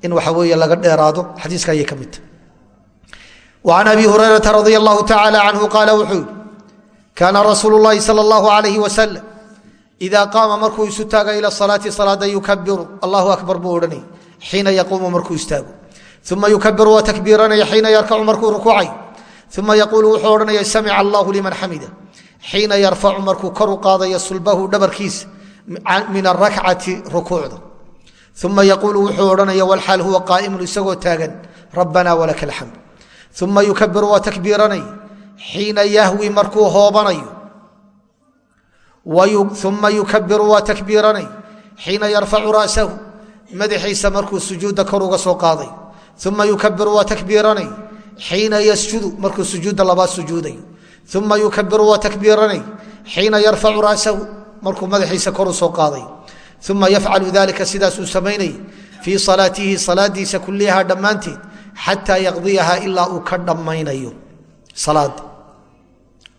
in waxa weeye laga dheeraado xadiiska ayay ka mid tahay. Wacan abi hurayrata radia allahu tacaala canhu qaala wuxuu yidhi kaana rasuulu llaahi sala allahu calayhi wasalam idaa qaama markuu isu taaga ila salaati salaada yukabiru allahu akbar buu odhanayay uma yukabir waa takbiiranaya xiina yarkacu markuu rukuucay uma yaquulu wuxuu odhanaya samica allaahu liman xamida xiina yarfacu markuu koru qaadaya sulbahu dhabarkiisa min arakcati rukuucda uma yaquulu wuxuu odhanaya wlxaal huwa qaa'imun isagoo taagan rabbana walaka alxamd uma yukabiru waa takbiiranaya xiina yahwi markuu hoobanayo uma yukabiru waa takbiiranay xiina yarfacu ra'sahu madaxiisa markuu soo qaadayo uma yukabiru waa takbiiranay xiina yasjudu markuu sujuudda labaad sujuudayo uma yukabiru waa takbiiranay xiina yarfacu ra'sahu markuu madaxiisa kor u soo qaaday uma yafcalu dalika sidaasuu samaynayay fii salaatihi salaadiisa kuliyaha dhammaanteed xataa yaqdiyaha ilaa uu ka dhammaynayo salaada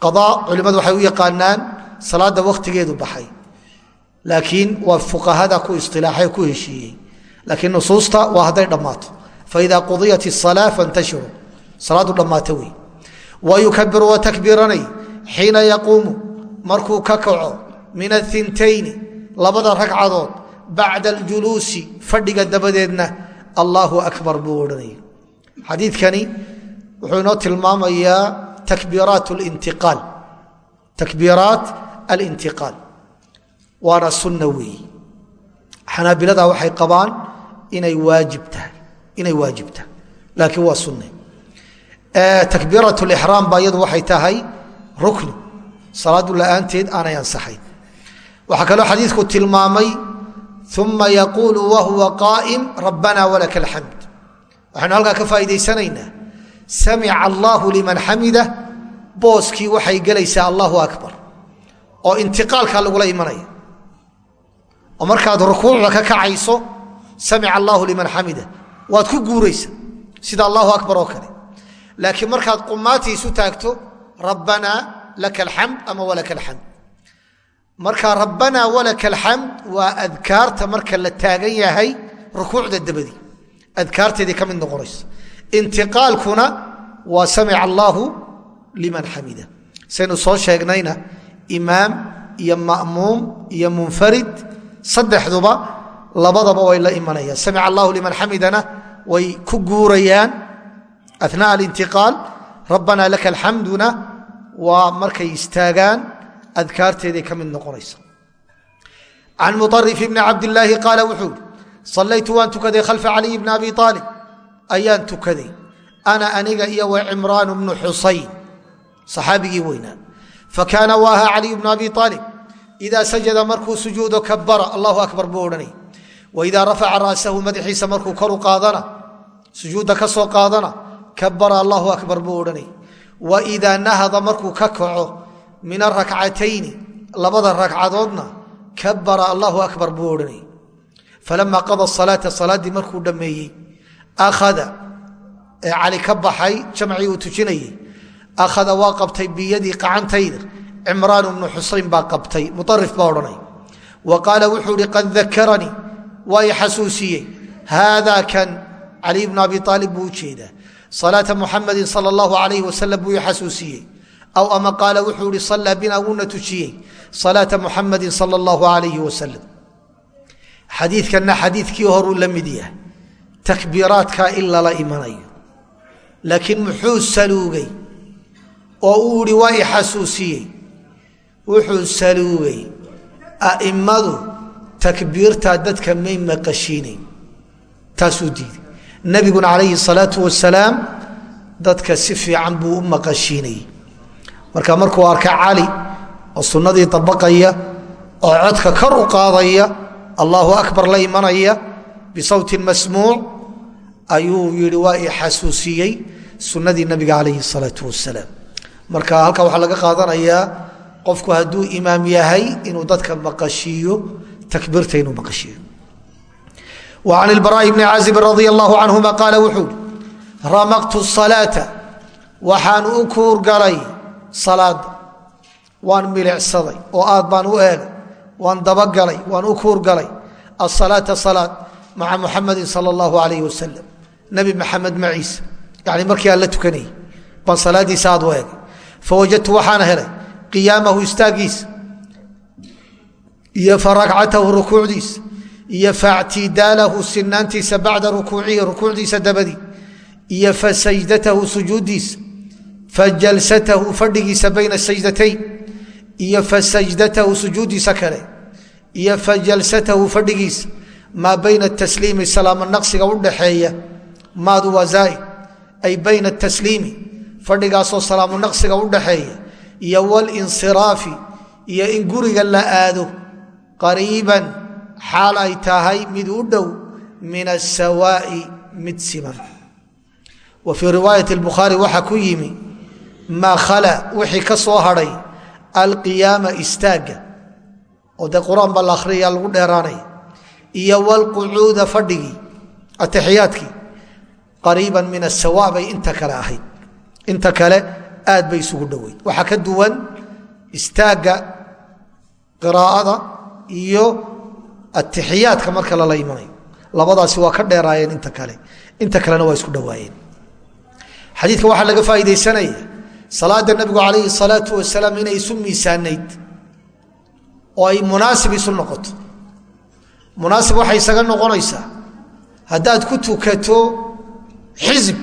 qadaa culimmadu waxay u yaqaanaan salaada wakhtigeedu baxay laakiin waa fuqahada ku isilaaxay ku heshiiyey laakiin faida qudiyat الsalaa fantashiru salaadu dhammaata wey wa yukabiru waa takbiiranay xiina yaquumu markuu ka kaco min athintayni labada ragcadood bacda aljuluusi fadhiga dabadeedna allahu akbar buu odhanaya xadiidkani wuxuu inoo tilmaamayaa takbiiraat lintiqaal takbiiraat alintiqaal waana sunna weeyi xanaabilada waxay inay waajib tahay laakiin waa sunne. Takbiirat lixraam baa iyadu waxay tahay rukni salaadu la'aanteed aanay ansaxayn. Waxaa kaloo xadiidku tilmaamay uma yaquulu wahuwa qaa'im rabbana walaka alxamd waxaynu halkaa ka faa'idaysanaynaa samica allahu liman xamida booskii waxay gelaysaa allahu akbar. Oo intiqaalkaa lagula imanaya oo markaad rukuucda ka kacayso samica allahu liman xamida waad ku guuraysa. Sida allahu akbar oo kale. Laakiin markaad qumaati isu taagto rabbanaa laka alxamd ama walaka alxamd marka rabbanaa walaka alxamd waa adkaarta marka la taagan yahay rukuucda dabadii adkaarteedii ka mid noqonaysa. Intiqaalkuna waa samica allaahu liman xamida saynu soo sheegnayna imaam iyo ma'muum iyo munfarid saddexduba labadaba way la imanayaan. Samica allahu liman xamidana way ku guurayaan. Anaa alintiqaal rabbanaa laka alxamduna waa markay istaagaan adkaarteeday ka mid noqonaysa can muarif bni cabdilaahi qaala wuxuu sallaytu waan tukaday khalfa caliy bni abi aalib ayaan tukaday ana aniga iyo wa cimraan bnu xusayn. Saxaabigii weynaa. Fakaana wa ahaa caliy bnu abi aalib idaa sajada markuu sujuudo kabara allahu akbar buu odhanay waidaa rafaca ra'sahu madaxiisa markuu koru qaadana sujuudda ka soo qaadana kabara allahu akbar buu odhanay waidaa nahada markuu ka kaco min arakcatayni labada ragcadoodna kabara allahu akbar buu odhanay falama qada salaata salaaddii markuu dhammeeyey akhada ee cali ka baxay jamcii uu tujinayey akhada waa qabtay biyadii qacantayda cimraan bnu xusayn baa waa i xasuusiyey? Haada kan caliy bnu abi aalib buu u jeedaa salaata muxamadin sal allahu alayh wasalam buu i xasuusiyey. Aw ama qaala wuxuu ihi sallaa bina wuuna tujiyey. Salaata muxamadin sal allahu alayh wasalam xadiidkanna xadiidkii horuu la mid yahay. Takbiiraadkaa in lala imanayo. Laakiin muxuu saluugay? Oo uu ihi waa i xasuusiyey? Wuxuu saluugay. A'immadu takbiirtaa dadka may maqashiinayn taasuu diiday nebiguna calayhi salaatu wasalaam dadka si fiican buu u maqashiinayey marka markuu arka cali oo sunnadii dabaqaya oo codka kor u qaadaya allahu akbar la imanaya bisawtin masmuuc ayuu yihi waa i xasuusiyey sunnadii nabiga calayhi salaatu wasalaam marka halkaa waxaa laga qaadanayaa qofku hadduu imaam yahay inuu dadka maqashiiyo takbiirta inuu maqashiiyo wa can ilbaraa'i bni caazibin radia allahu canhuma qaala wuxuu hi ramaqtu salaata waxaan u kuurgalay salaada waan milicsaday oo aad baan u eegay. Waan dabagalay waan u kuurgalay asalaata salaad maca muxamadin sala allahu alayh wasalam nebi maxamed maciisa. Yani markii aan la tukanayay baan salaadiisa aad u eegay. Fawajadtu waxaana helay qiyaamahu istaagiisa iyo fa ragcatahu rukuucdiisa iyo factidaalahu sinaantiisa bacda rukuucihi rukuucdiisa dabadii iyo fa sajdatahu sujuuddiisa fa jalsatahu fadhigiisa bayna sajdatayn iyo fasajdatahu sujuuddiisa kale iyo fajalsatahu fadhigiisa maa bayna tasliimi salaamo naqsiga udhaxeeya maadu waa zaaid ay bayna tasliimi fadhigaasoo salaamu naqsiga udhaxeeya iyo walinsiraafi iyo in guriga la aado qariiban xaal ay tahay mid u dhow min asawaa'i mid siman. Wa fii riwaayati bukhaari waxaa ku yimi maa khala wixii ka soo hadhay alqiyaama istaagga oo dee qur'aan baa la akhriyaya lagu dheeraanaya iyo wlqucuuda fadhigii ataxiyaadkii qariiban min asawa bay inta kale ahayd inta kale aad bay isugu dhoweyd. Waxaa ka duwan istaagga qiraa'ada iyo atixiyaadka marka lala imanayo labadaasi waa ka dheeraayeen inta kale. Inta kalena waa isku dhowaayeen xadiidka waxaa laga faa'iidaysanaya salaada nabigu calayhi salaatu wasalaam inay isu miisaanayd oo ay munaasib isu noqoto. Munaasib waxay isaga noqonaysaa haddaad ku tukato xisib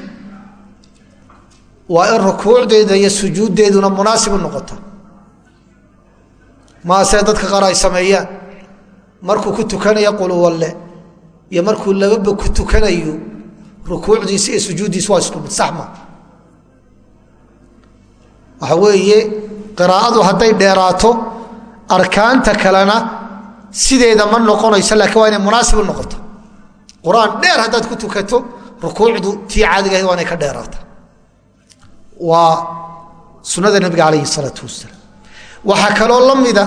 waa in rukuucdeeda iyo sujuuddeeduna munaasib u noqota maasee dadka qaar ay sameeyaan. Markuu ku tukanayo quluwalle iyo markuu lababa ku tukanayo rukuucdiisa iyo sujuuddiisa waa isku mid sax ma waxa weeye qiraa'adu hadday dheeraato arkaanta kalena sideeda ma noqonayso laakiin waa inay munaasib u noqoto. Qur'aan dheer haddaad ku tukato rukuucdu tii caadigahayd waa inay ka dheeraata waa sunnada nebiga calayhi salaatu wasalaam waxaa kaloo la mida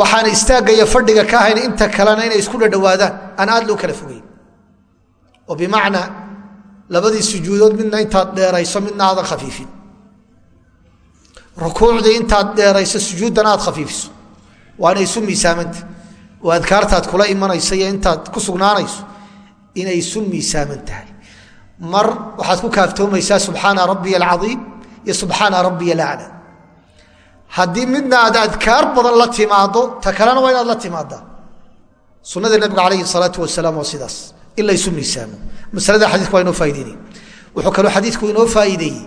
waxaan istaagga iyo fadhiga ka ahayn inta kalena inay isku dhadhowaadaan aan aad loo kala fogeyn. Oo bimacnaa labadii sujuudood midna intaad dheerayso midna aadan khafiifin. Rukuucdii intaad dheerayso sujuuddana aad khafiifiso. Waa inay isu miisaamanta oo adkaartaad kula imanaysa iyo intaad ku sugnaanayso inay isu miisaaman tahay mar waxaad ku kaaftoomaysaa subxaana rabbiya alcaiim iyo subxaana rabbiya alaclaa haddii midna aad adkaar badan la timaado ta kalena waa inaad la timaadaa sunada nabiga calayhi salaatu wasalaam waa sidaas. In la isu miisaamo. Masalada xadiiku waa inoo faaideynay wuxuu kaloo xadiidku inoo faa'iideeyey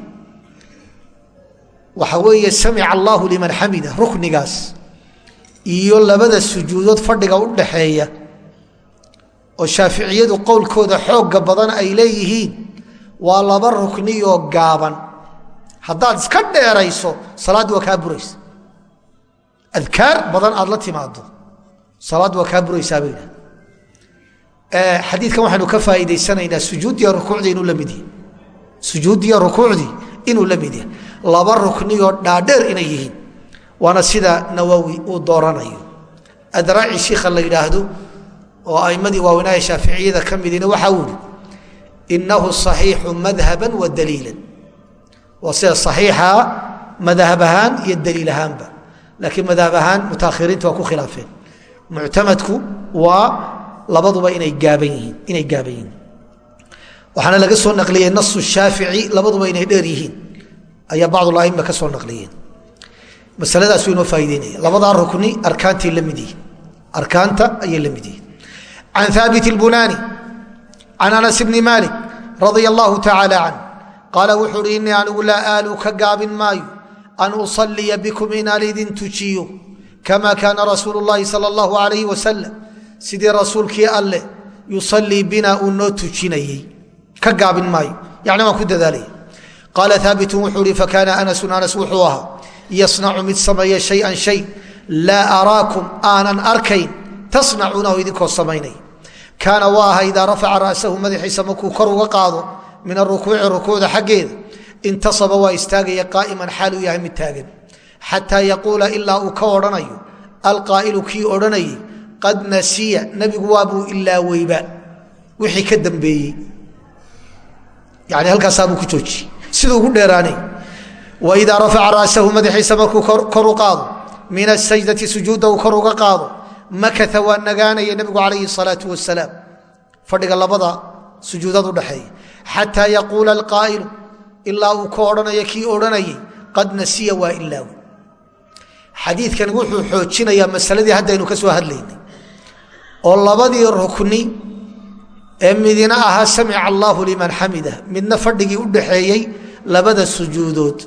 waxa weeye samica allahu liman xamida ruknigaas iyo labada sujuudood fadhiga u dhaxeeya oo shaaficiyadu qowlkooda xoogga badan ay leeyihiin waa laba rukniyoo gaaban haddaad iska dheerayso salaaddii waa kaa buraysa. Adkaar badan aad la timaado salaaddu waa kaa buraysaa bay idhaha xadiidkan waxaynu ka faa'iidaysanaynaa sujuuddiiyo rukuucdii inuu la mid yahay. Sujuuddiiyo rukuucdii inuu la mid yahay. Laba rukniyoo dhaadheer inay yihiin waana sida nawowi uu dooranayo. Adraaci shiikha la yidhaahdo oo aimmadii waaweynaaha shaaficiyada ka midina waxaa uu ihi inahu صaxiixu madhaban wa daliilan waa sida صaxiixa madhab ahaan iyo daliil ahaanba. Laakiin madhab ahaan mutaahiriinta waa ku khilaafeen. Muctamadku waa labaduba inay gaaban yihiin waxaana laga soo naqliyey nasu shaafici labaduba inay dheer yihiin. Ayaa bacdulaima ka soo naqliyeen. Masaladaasuu inoo faaideynaya labadaa rukni arkaantay la mid yihiin. Arkaanta ayay la mid yihiin. Can haabit اlbunaani can anas bni malik radia allahu tacaala can qaala wuxuu hi innii anigu laa aalu ka gaabin maayo. An usalliya bikum inaan idin tujiyo. Kamaa kaana rasuulu llaahi sala allahu alayh wasalam sidii rasuulkii alle yusalii bina uu noo tujinayey. Ka gaabin maayo. Yani waan ku dadaalaya qaala haabitun wuxuu hi fakaana anasun anas wuxuu ahaa yasnacu mid sameeya shayan shay. Laa araakum aanan arkayn. Tasnacuunahu idinkoo samaynaya kaana waa aha idaa rafaca ra'sahu madaxiisa markuu kor uga qaado min arukuuci rukuucda xaggeeda. Intasaba waa istaagaya qaa'iman xaal uu yahay mid taagan. Xataa yaquula ilaa uu ka odhanayo alqaa'ilu kii odhanayay qad nasiya nebigu waabuu ilaaweyba. Wixii ka dambeeyey. Yani halkaasaabuu ku joojiyey. Siduu ugu dheeraanay. Waidaa rafaca ra'sahu madaxiisa markuu kor u qaado min asajdati sujuudda uu kor uga qaado makaa waa nagaanaya nebigu calayhi salaau wasalaam fadhiga labada sujuudad xataa yaquula alqaa'ilu ilaa uu ka odhanaya kii odhanayay qad nasiya waa ilaaw xadiidkan wuxuu xoojinayaa masaladii haddaynu ka soo hadlaynay. Oo labadii rukni ee midina ahaa samica allaahu liman xamida midna fadhigii u dhaxeeyey labada sujuudood.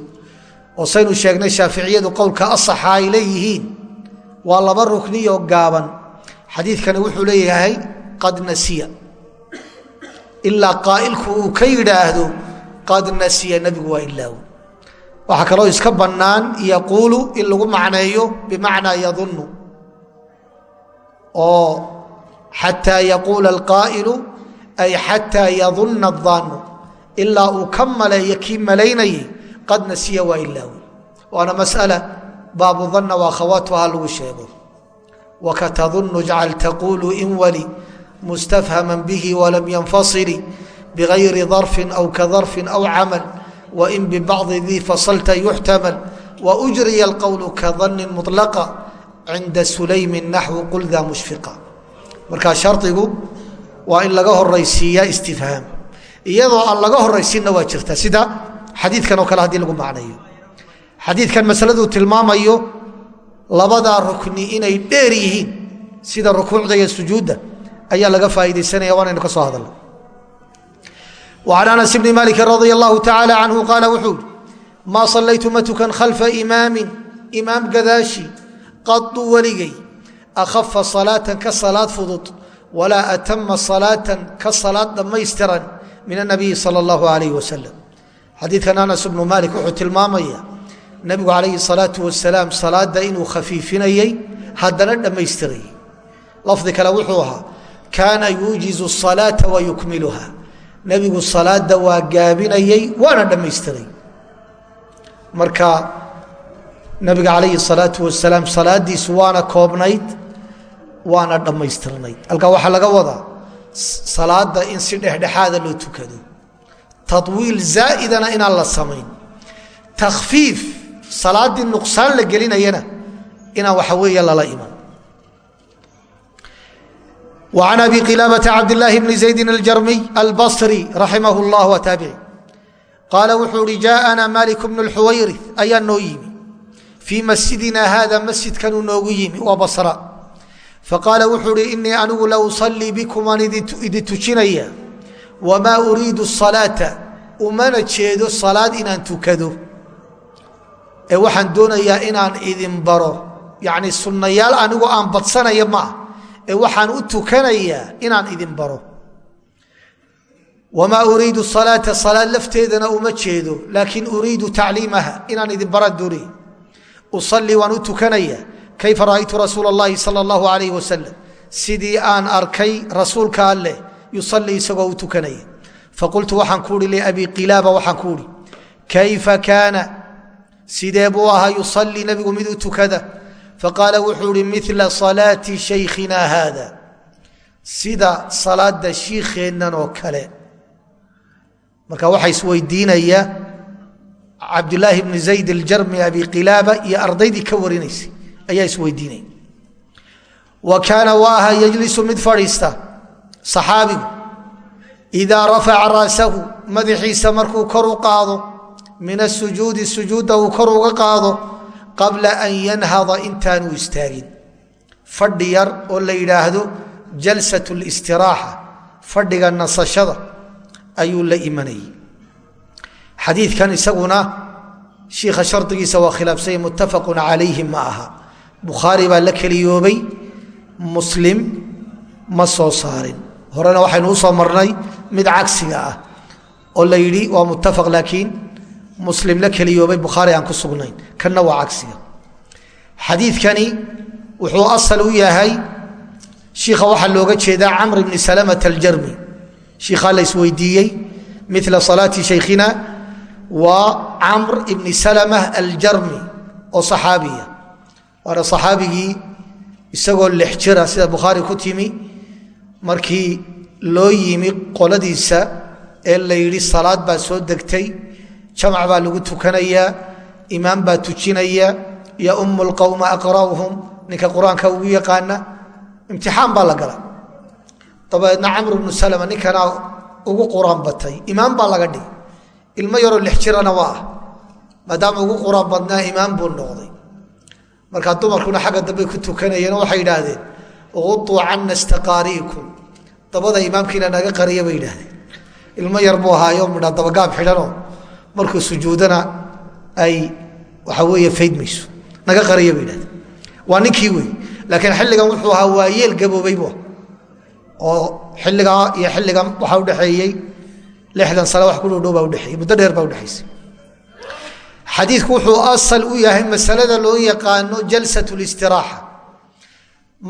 Oo saynu sheegnay shaaficiyadu qowlka asaxa ay leeyihiin waa laba rukniyoo gaaban. Xadiidkani wuxuu leeyahay qad nasiya ilaa qaa'ilku uu ka yidhaahdo qad nasiya nebigu waa ilaaw waxaa kaloo iska bannaan yaquulu in lagu macneeyo bimacnaa yadunnu oo xataa yaquula alqaa'ilu ay xataa yadunna adaanu ilaa uu ka maleeyo kii malaynayay qad nasiya waa ilaawi waana mas'ala baabu danna waa khawaatuha lagu sheego wakatadunnu jcal taquulu in wali mustafhama bihi walam yanfasili bigayri darfin aw ka darfin aw camal wain bibacdi dii fasalta yuxtamal waujriya alqowlu ka dannin mulaqa cinda sulaymin naxwu quldaa mushfiqa markaa shardigu waa in laga horaysiiyaa istifhaam iyadoo aan laga horaysiinna waa jirta sida xadiikan oo kale haddii lagu macneeyo xadiikan masaladuu tilmaamayo labadaa rukni inay dheer yihiin sida rukuucda iyo sujuudda ayaa laga faadaysanaya waanaynu ka soo hadalnay. An anas bni maalik radi allahu tacaala canhu qaala wuxuu ihi maa sallaytu ma tukan khalfa imaamin imaam gadaashi qadu weligay akhafa salaatan ka salaad fudud walaa atama salaatan ka salaad dhammaystiran min anabiyi sala allahu alayh wasalam xadiidkan anas bnu maalik wuxuu tilmaamaya nebigu calayhi salaatu wasalaam salaadda inuu khafiifinayey haddana dhammaystirayey lafdi kale wuxuu ahaa kaana yuujizu salaata wa yukmiluha. Nebigu salaada waa gaabinayey waana dhammaystiray. Marka nabiga calayhi salaau wasalaam salaadiisu waana koobnayd waana dhammaystirnayd. Halkaa waxaa laga wadaa salaada in si dhexdhexaada loo tukado. Tawiil zaa'idana inaan la samayn. Takfiif salaaddii nuqsaan la gelinayana inaan waxa weeye lala iman. وعن أbي قiلابة cبداللahi بن زaيد الجرمي البصري رaحimه الله وتaaبعي qاaل wuxuu hi جاءنا مالك بن الxuwayرث ayaa noo yimi fii masjidina hada masjidkanuu noogu yimi waa basra faqaala wuxuu hi inii anigu la usalii bikum waan idin tujinaya wamaa uriidu salaata umana jeedo salaad inaan tukado ee waxaan doonayaa inaan idin baro yani sunnayaal anigu aan badsanaya ma ah ee waxaan u tukanayaa inaan idin baro. Wamaa uriidu salaata salaad lafteedana uma jeedo laakiin uriidu tacliimaha inaan idin baraan doonay usalli waan u tukanayaa kayfa ra'aytu rasuula اllahi sala اllahu alayh wasalam sidii aan arkay rasuulka alleh yusalii isagoo u tukanaya. Faqultu waxaan ku uhi liabi qilaaba waxaan kuuhi kayfa kaana? Sidee buu ahaa yusalii nebigu mid u tukada faqaala wuxuu ihi mila salaati shaykhina haada sida salaada shiikheennan oo kale marka waxaa isweydiinaya cabdulaahi bni zayd aljarmi abi qilaaba iyo ardaydii ka warinaysay ayaa isweydiinaya wa kaana waa ahaa yejlisu mid fadhiista saxaabigu idaa rafaca ra'sahu madaxiisa markuu kor u qaado min asujuudi sujuudda uu kor uga qaado qabla an yanhada intaanuu istaagin fadhi yar oo la yidhaahdo jalsat listiraaxa fadhiga nasashada ayuu la imanayay. Xadiidkan isaguna shiikha shardigiisa waa khilaafsanya muttafaqun calayhi ma aha. Bukhaari baa la keliyoobay muslim ma soo saarin. Horena waxaynu u soo marnay mid cagsiga ah oo la yidhi waa muttafaq laakiin muslim la keliyoobay bukhaari aan ku sugnayn. Kanna waa cagsiga. Xadiidkani wuxuu asal u yahay shiikha waxaa looga jeedaa camr bni salamata aljarmi. Shiikhaa la isweydiiyey mila salaati shaykhina waa camr ibni salama aljarmi oo saxaabiya waana saxaabigii isagoo lix jira sida bukhaari ku timi markii loo yimi qoladiisa ee la yidhi salaad baa soo degtay jamac baa lagu tukanayaa imaam baa tujinaya ya umu lqowma aqra'uhum ninka qur'aanka ugu yaqaana imtixaan baa la gala dabeedna camr bnu salama ninkanaa ugu quraan batay imaam baa laga dhigay. Ilmo yaroo lix jirana waa ah maadaama ugu quraan badnaa imaam buu noqday. Markaa dumarkuna xagga dambey ku tukanayeen waxay yidhaahdeen uuu cana istaqaariikum. Dabada imaamkiina naga qariya bay yidhaahdeen. Ilmo yar buu ahaayo midha dabagaab xidhanoo markuu sujuudana ay waxa weeye fayd mayso. Naga qariya bay idhahda waa ninkii wey laakiin xilligan wuxuu ahaa waa gaboobay bu oo xilligaa iyo xilligan waxaa udhexeeyey lixdan sane wax ku dhowdhow baa udhexeeyey muddo dheer baa udhexaysay xadiidku wuxuu asal u yahay masalada loo yaqaano jalsat listiraaxa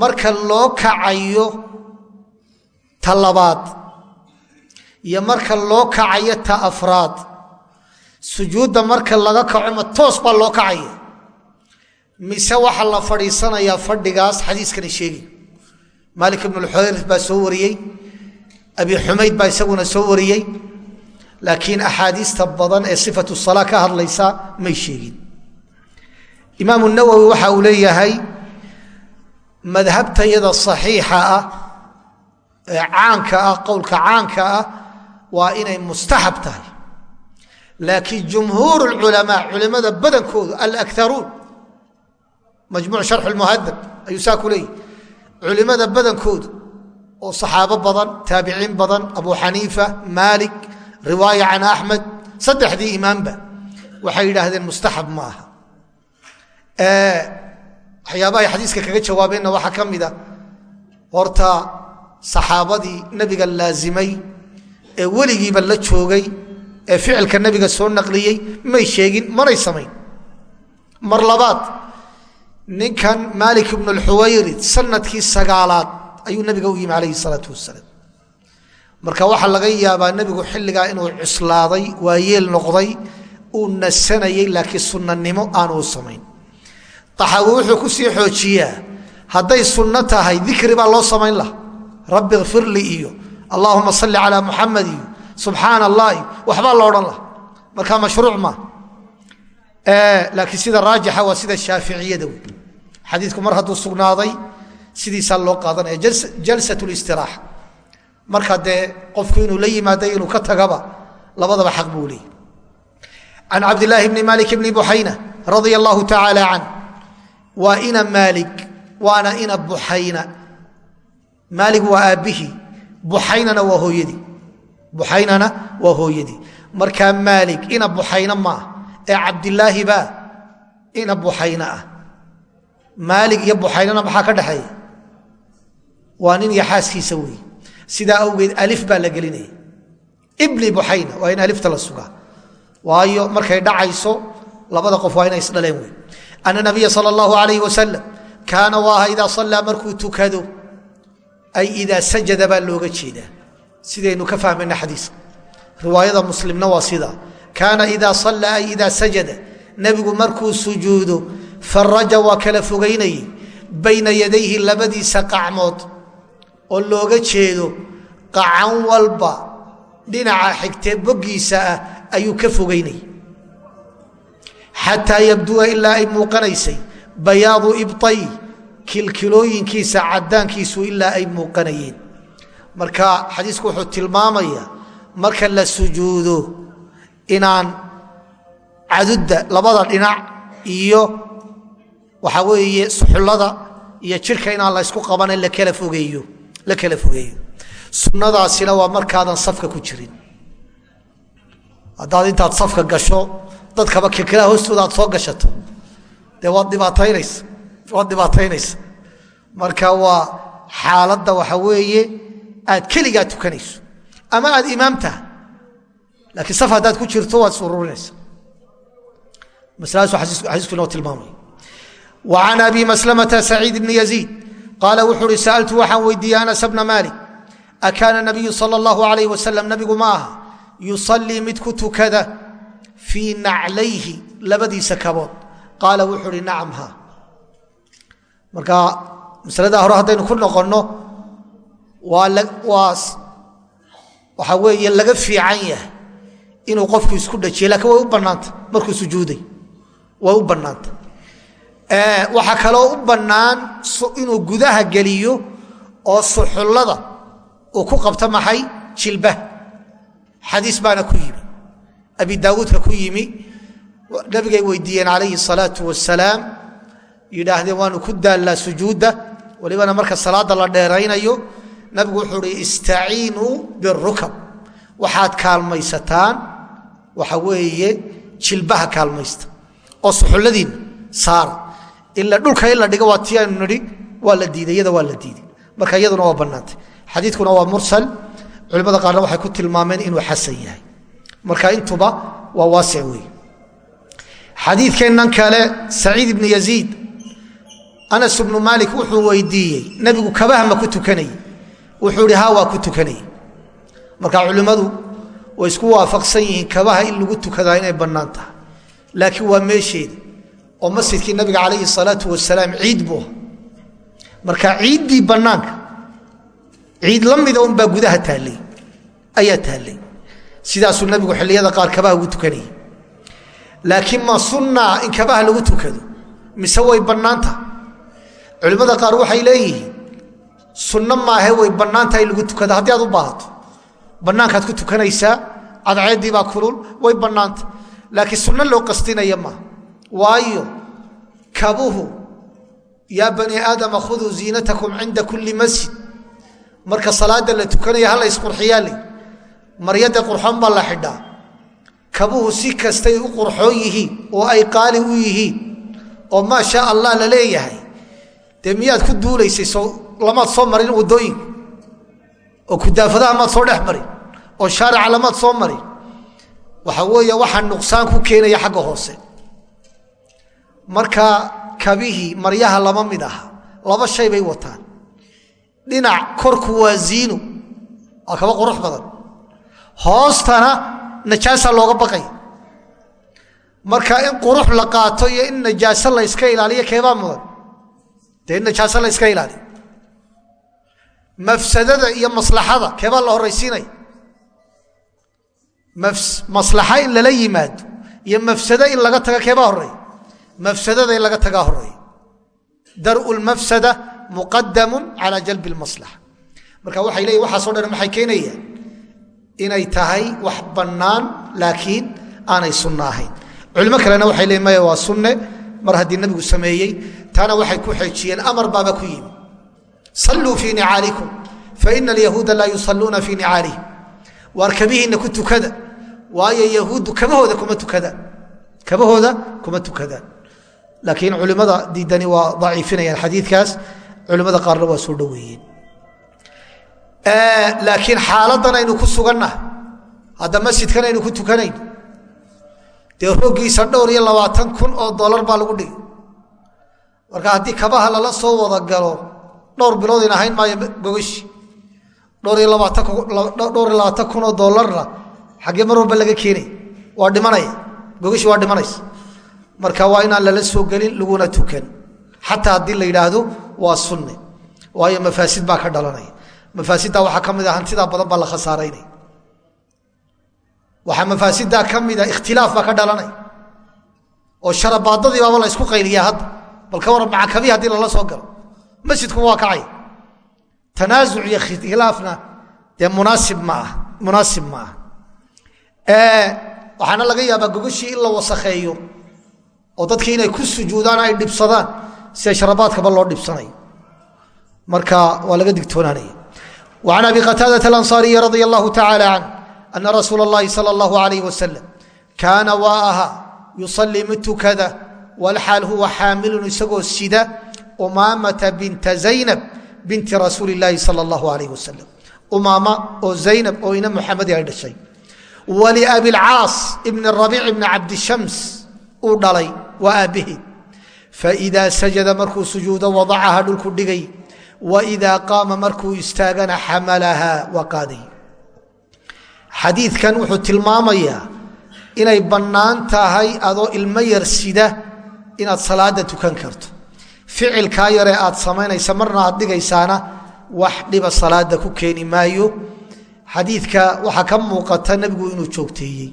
marka loo kacayo ta labaad iyo marka loo kacayo ta afraad sujuudda marka laga kaco ma toos baa loo kacaya mise waxaa la fadhiisanayaa fadhigaas xadiiskani sheegi. Maalik ibn lxuayr baa soo wariyey. Abi xumayd baa isaguna soo wariyey. Laakiin axaadiista badan ee sifatu salaa ka hadlaysa may sheegin. Imaamu nawowi waxa uu leeyahay madhabtayada saxiixa ah ee caanka ah qowlka caanka ah waa inay mustaxab tahay laakiin jumhuur culamaa culimada badankoodu alakaruun majmuuc sharx lmuhadab ayuu saa ku leeyahy culimada badankoodu oo saxaabo badan taabiciin badan abu xaniifa maalik riwaaya can axmed saddexdii imaamba waxay yidhaahdeen mustaxab ma aha waxyaabahay xadiiska kaga jawaabeenna waxaa ka mida horta saxaabadii nebiga laazimay ee weligiiba la joogay ee ficilka nebiga soo naqliyey may sheegin manay samayn. Mar labaad ninkan maalik ibnu lxuwayrid sannadkii sagaalaad ayuu nebiga u yimi calayhi salaatu wasalaam marka waxaa laga yaabaa nebigu xilligaa inuu cuslaaday waa yeel noqday uu nasanayey laakiin sunnanimo aanu samayn. Axaawi wuxuu ku sii xoojiyaa hadday sunno tahay dikri baa loo samayn laha rabbi kfir lii iyo allaahuma salli calaa muxamed iyo subxaana allah iyo waxbaa la odhan laha marka mashruuc maa laakiin sida raajixa waa sida shaaficiyada wey xadiidku mar hadduu sugnaaday sidiisaa loo qaadanaya jalsat listiraaxa marka dee qofku inuu la yimaada inuu ka tagaba labadaba xaq buu leeyay can cabdilaahi bni malik bni buxayna radia allahu tacaala can. Waa ina maalik waana ina buxayna maalig waa buxaynana waa hooyadii. Markaa maalig ina buxayna ma ah. Ee cabdilaahi baa ina buxayna ah. Maalig iyo buxaynana maxaa ka dhexeeya waa nin iyo xaaskiisa weeye sidaa awgeed alif baa la gelinaya ibni buxayna waa in alifta la sugaa. Waayo markay dhacayso labada qof waa inay isdhaleen wey ana nabiya sal allahu alayh wasalam kaana waaha idaa sallaa markuu tukado ay idaa sajada baa looga jeedaa sidaynu ka fahmayna xadiiska riwaayada muslimna waa sidaa kaana idaa sallaa ay idaa sajada nebigu markuu sujuudo faraja waa kala fogaynayey bayna yadayhi labadiisa qacmood oo looga jeedo qacan walba dhinaca xigtee boggiisa ah ayuu ka fogaynayay. Xataa yabdua ilaa ay muuqanaysay bayaadu ibay kilkilooyinkiisa cadaankiisu ilaa ay muuqanayeen marka xadiisku wuxuu tilmaamayaa marka la sujuudo inaan cadudda labada dhinac iyo waxaa weeye suxullada iyo jirka inaan la ysku qabanan la kala fogeeyo sunnadaasina waa markaadan safka ku jirin. Haddaad intaad safka gasho dadkaba kilkilaa hoostooda soo gashato. Dee waad dhibaataynaysa. Marka waa xaaladda waxa weeye aad keligaa tukanayso ama aad imaam tahay laakiin saf haddaad ku jirto waad inoo tilmaamaya wa can abi maslamata saciid bni yaziid qaala wuxuu uhi sa'altu waxaan weydiiyey anas bna maalik akaana nabiyu sala allahu alayh wasalam nabigu ma aha yusallii mid ku tukada fii naclayhi labadiisa kabood. Qaala wuxuu uhi nacam ha marka masaladaa hore waxaa weeye laga fiican yahay inuu qofku isku dhajiyo lakiin way u bannaanta markuu sujuuday. Way u bannaanta waxaa kaloo u bannaan inuu gudaha geliyo oo suxullada uu ku qabto maxay? Jilbah xadiis baana ku yimi. Abi daawuudka ku yimi. Nabigay weydiiyeen calayhi salaau wasalaam yidhaahdeen waanu ku daallaa sujuudda walibana marka salaada la dheeraynayo nabigu wuxuu uhi istaciinuu birukab waxaad kaalmaysataan waxa weeye jilbaha kaalmaysta oo suxulladiinna saara ila dhulka in la dhigo waa ti nidhi waa la diiday iyada waa la diiday marka iyaduna waa bannaantay. Xadiidkuna waa mursal. Culimmada qaarna waxay ku tilmaameen inuu xasan yahay. Marka intuba waa waasic weeye. Xadiidkeennan kale saciid ibnu yaziid anas ibnu maalik wuxuu weydiiyey nebigu kabaha ma ku tukanayey wuxuu ihi ha waa ku tukanayey marka culimmadu way isku waafaqsan yihiin kabaha in lagu tukadaa inay bannaan laakiin waa meesheeda oo masjidkii nabiga calayhi salaatu wasalaam ciid buu marka ciiddii bannaanka ciid la mida unbaa gudaha taallay ayaa taallay. Sidaasuu nabigu xilliyada qaar kabaha ugu tukanayay. Laakiin ma sunnaa in kabaha lagu tukado mise way bannaanta culimmada qaar waxay leeyihiin sunno maahe way bannaantaha in lagu tukado haddii aad u baahato bannaankaad ku tukanaysaa cadceeddii baa kulul way bannaanta. Laakiin sunno loo qastinaya maaha waayo kabuhu yaa bani aadama khuduu ziinatakum cinda kulli masjid. Marka salaada la tukanaya hala isqurxiyaa le maryada qurxoon baa la xidhaa. Kabuhu si kastay u qurxoon yihiin oo ay qaali u yihiin oo maa shaa allah la leeyahay dee miyaad ku duulaysay lamaad soo marin waddooyinka. oo kudaafadaha maad soo dhex marin. oo shaarica lamaad soo marin. waxa weeye waxaa nuqsaan ku keenaya xagga hoose. marka kabihii maryaha lama mid aha laba shay bay wataan. dhinac korku waa ziinu. waa kaba qurux badan. hoostana najaasa looga baqaya marka in qurux la qaato iyo in najaaso la yska ilaaliyo keebaa mudan? dee in najaaso la yska ilaaliyo mafsadada iyo maslaxada keebaa la horaysiinaya maslaxa in lala yimaado iyo mafsado in laga taga keebaa horreeya mafsadada in laga tagaa horreeya daru lmafsada muqadamu cala jalbi lmaslaxa marka waxay leeyihiin waxaaso dhan maxay keenayaan? Inay tahay wax bannaan laakiin aanay sunno ahayn. Culimo kalena waxay leeyiin maya waa sunne. Mar haddii nabigu sameeyey taana waxay ku xeejiyeen amar baaba ku yimi salluu fii nicaalikum faina alyahuuda laa yusalluuna fii nicaalihim waar kabihiinna ku tukada waayo yahuuddu kabahooda kuma tukadaan kabahooda kuma tukadaan laakiin culimmada diidani waa daciifinayaan xadiidkaas culimmada qaarna waa soo dhoweeyeen. Laakiin xaaladan aynu ku sugannahay hadda masjidkan aynu ku tukanayn dee rooggiisa dhowr iyo labaatan kun oo dollar baa lagu dhigay. Marka haddii kabaha lala soo wada galo dhowr biloodin ahayn maayo gogashi dhowr iyo labaatan kun oo dollarna xaggee mar walba laga keenay. Waa dhimanaya. Gogashi waa dhimanaysa. Marka waa inaan lala soo gelin laguna tukan. Xataa haddii la yidhaahdo waa sunne. Waayo mafaasid baa ka dhalanaya. Mafaasiddaa waxaa ka mid a hantidaa badan baa la khasaaraynaya. Waxaa mafaasidaa ka mida ikhtilaaf baa ka dhalanaya. Oo sharabaadadii baaba la ysku qayliyaa hadda. Bal ka waran macakabii haddii lala soo galo masjidku waa kacay. Tanaasuc iyo khilaafna dee munaasib ma ah, ah. waxaana laga yaabaa gogashii in la wasakheeyo oo dadkii inay ku sujuudaan ay dhibsadaan si ashrabaadkaba loo dhibsanayo. Marka waa laga digtoonaanaya. An abi qataadata alansariyi radi allahu tacaala can ana rasuula اllahi sala اllahu alayh wasalam kaana waa ahaa yusalii mid tukada walxaal huwa xaamilun isagoo sida umaamata binta zaynab binti rasuuli laahi sal اllahu alayh wasalam umaama oo zaynab oo ina muxamed ay dhashay. Waliabilcaas ibni rabiic ibni cabdishams uu dhalay waa aabbihi faidaa sajada markuu sujuudo wadacaha dhulku dhigay waidaa qaama markuu istaagana xamalaha waa qaaday xadiidkan wuxuu tilmaamayaa inay bannaan tahay adoo ilmo yar sida inaad salaada tukan karto ficilkaa yaree aad samaynaysa marna aad dhigaysaana wax dhiba salaada ku keeni maayo. Xadiidka waxaa ka muuqata nebigu inuu joogteeyey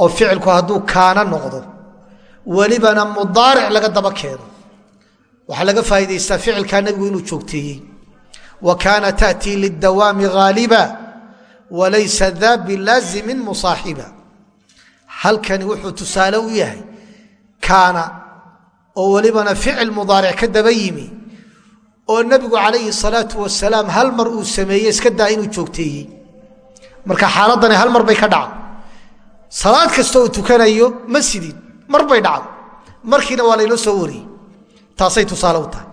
oo ficilku hadduu kaana noqdo. Welibana mudaaric laga daba keeno. Waxaa laga faaidaystaa ficilkaa nebigu inuu joogteeyey. Wa kaana taأtii lidawaami haaliba walaysa da bilaazimin musaaxiba. Halkani wuxuu tusaale u yahay kaana oo welibana ficil mudaaric ka daba yimi oo nebigu calayhi الsalaau wasalaam hal mar uu sameeye iska daa inuu joogteeyey. Marka xaaladani hal mar bay ka dhacdo. Salaad kasta uu tukanayo ma sidin mar bay dhacdo. Markiina waa laynoo soo wariyey. Taasay tusaale u tahay.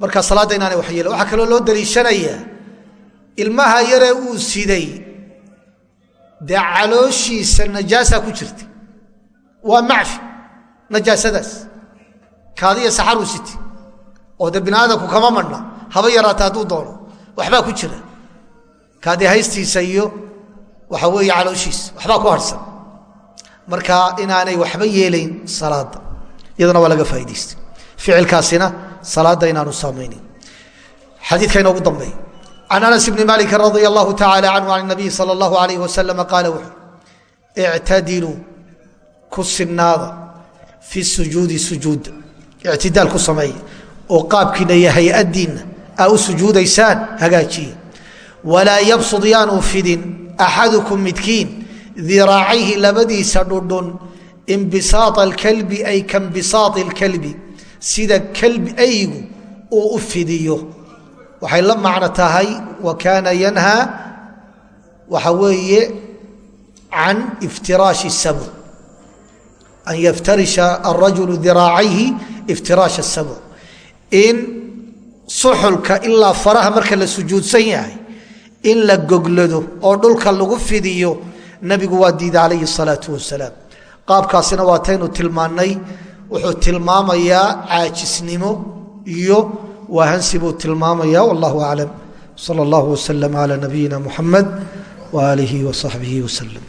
Marka salaadda inaanay wax yeelan waxaa kaloo loo daliishanayaa ilmaha yaree uu siday dee calooshiisa najaasaa ku jirta waa macfi najaasadaas. Kaadiya saxaruu siti. Oo dee bini aadamku kama madhna haba yaraata hadduu doono. Waxbaa ku jira. Kaadi haystiisa iyo waxa weeye calooshiisa waxbaa ku harhsan marka inaanay waxba yeelayn salaadda. Iyadana waa laga faa'idaystay ficilkaasina salaadda inaanu saamaynayn xadiidka inoogu dambeeya. Can anas bni maliki radia allahu tacaala canhu can nabiyi sala allahu alayh wasalama qaala wuxuu ictadiluu ku fi sujuudi sujuudda ictidaal ku sameeya oo qaabkiina iyo hay'addiinna aa u sujuudaysaan hagaajiya walaa yabsud yaanu fidin axadukum midkiin diraacayhi labadiisa dhudhun imbisaaa alkalbi ay kambisaai lkalbi sida kalbi aygu uu u fidiyo. Waxay la macno tahay wa kaana yanhaa waxa weeye can iftiraashi sabuc an yaftarisha arajulu diraacayhi iftiraash sabuc in suxulka ilaa faraha marka la sujuudsan yahay in la goglado oo dhulka lagu fidiyo nabigu waa diiday calayhi salaau wasalaam qaabkaasina waataynu tilmaannay wuxuu tilmaamayaa caajisnimo iyo waahansi buu tilmaamaya wallahu aclam sal اllah wslm clى nabiyina muxamed waaalihi wصaxbihi wslm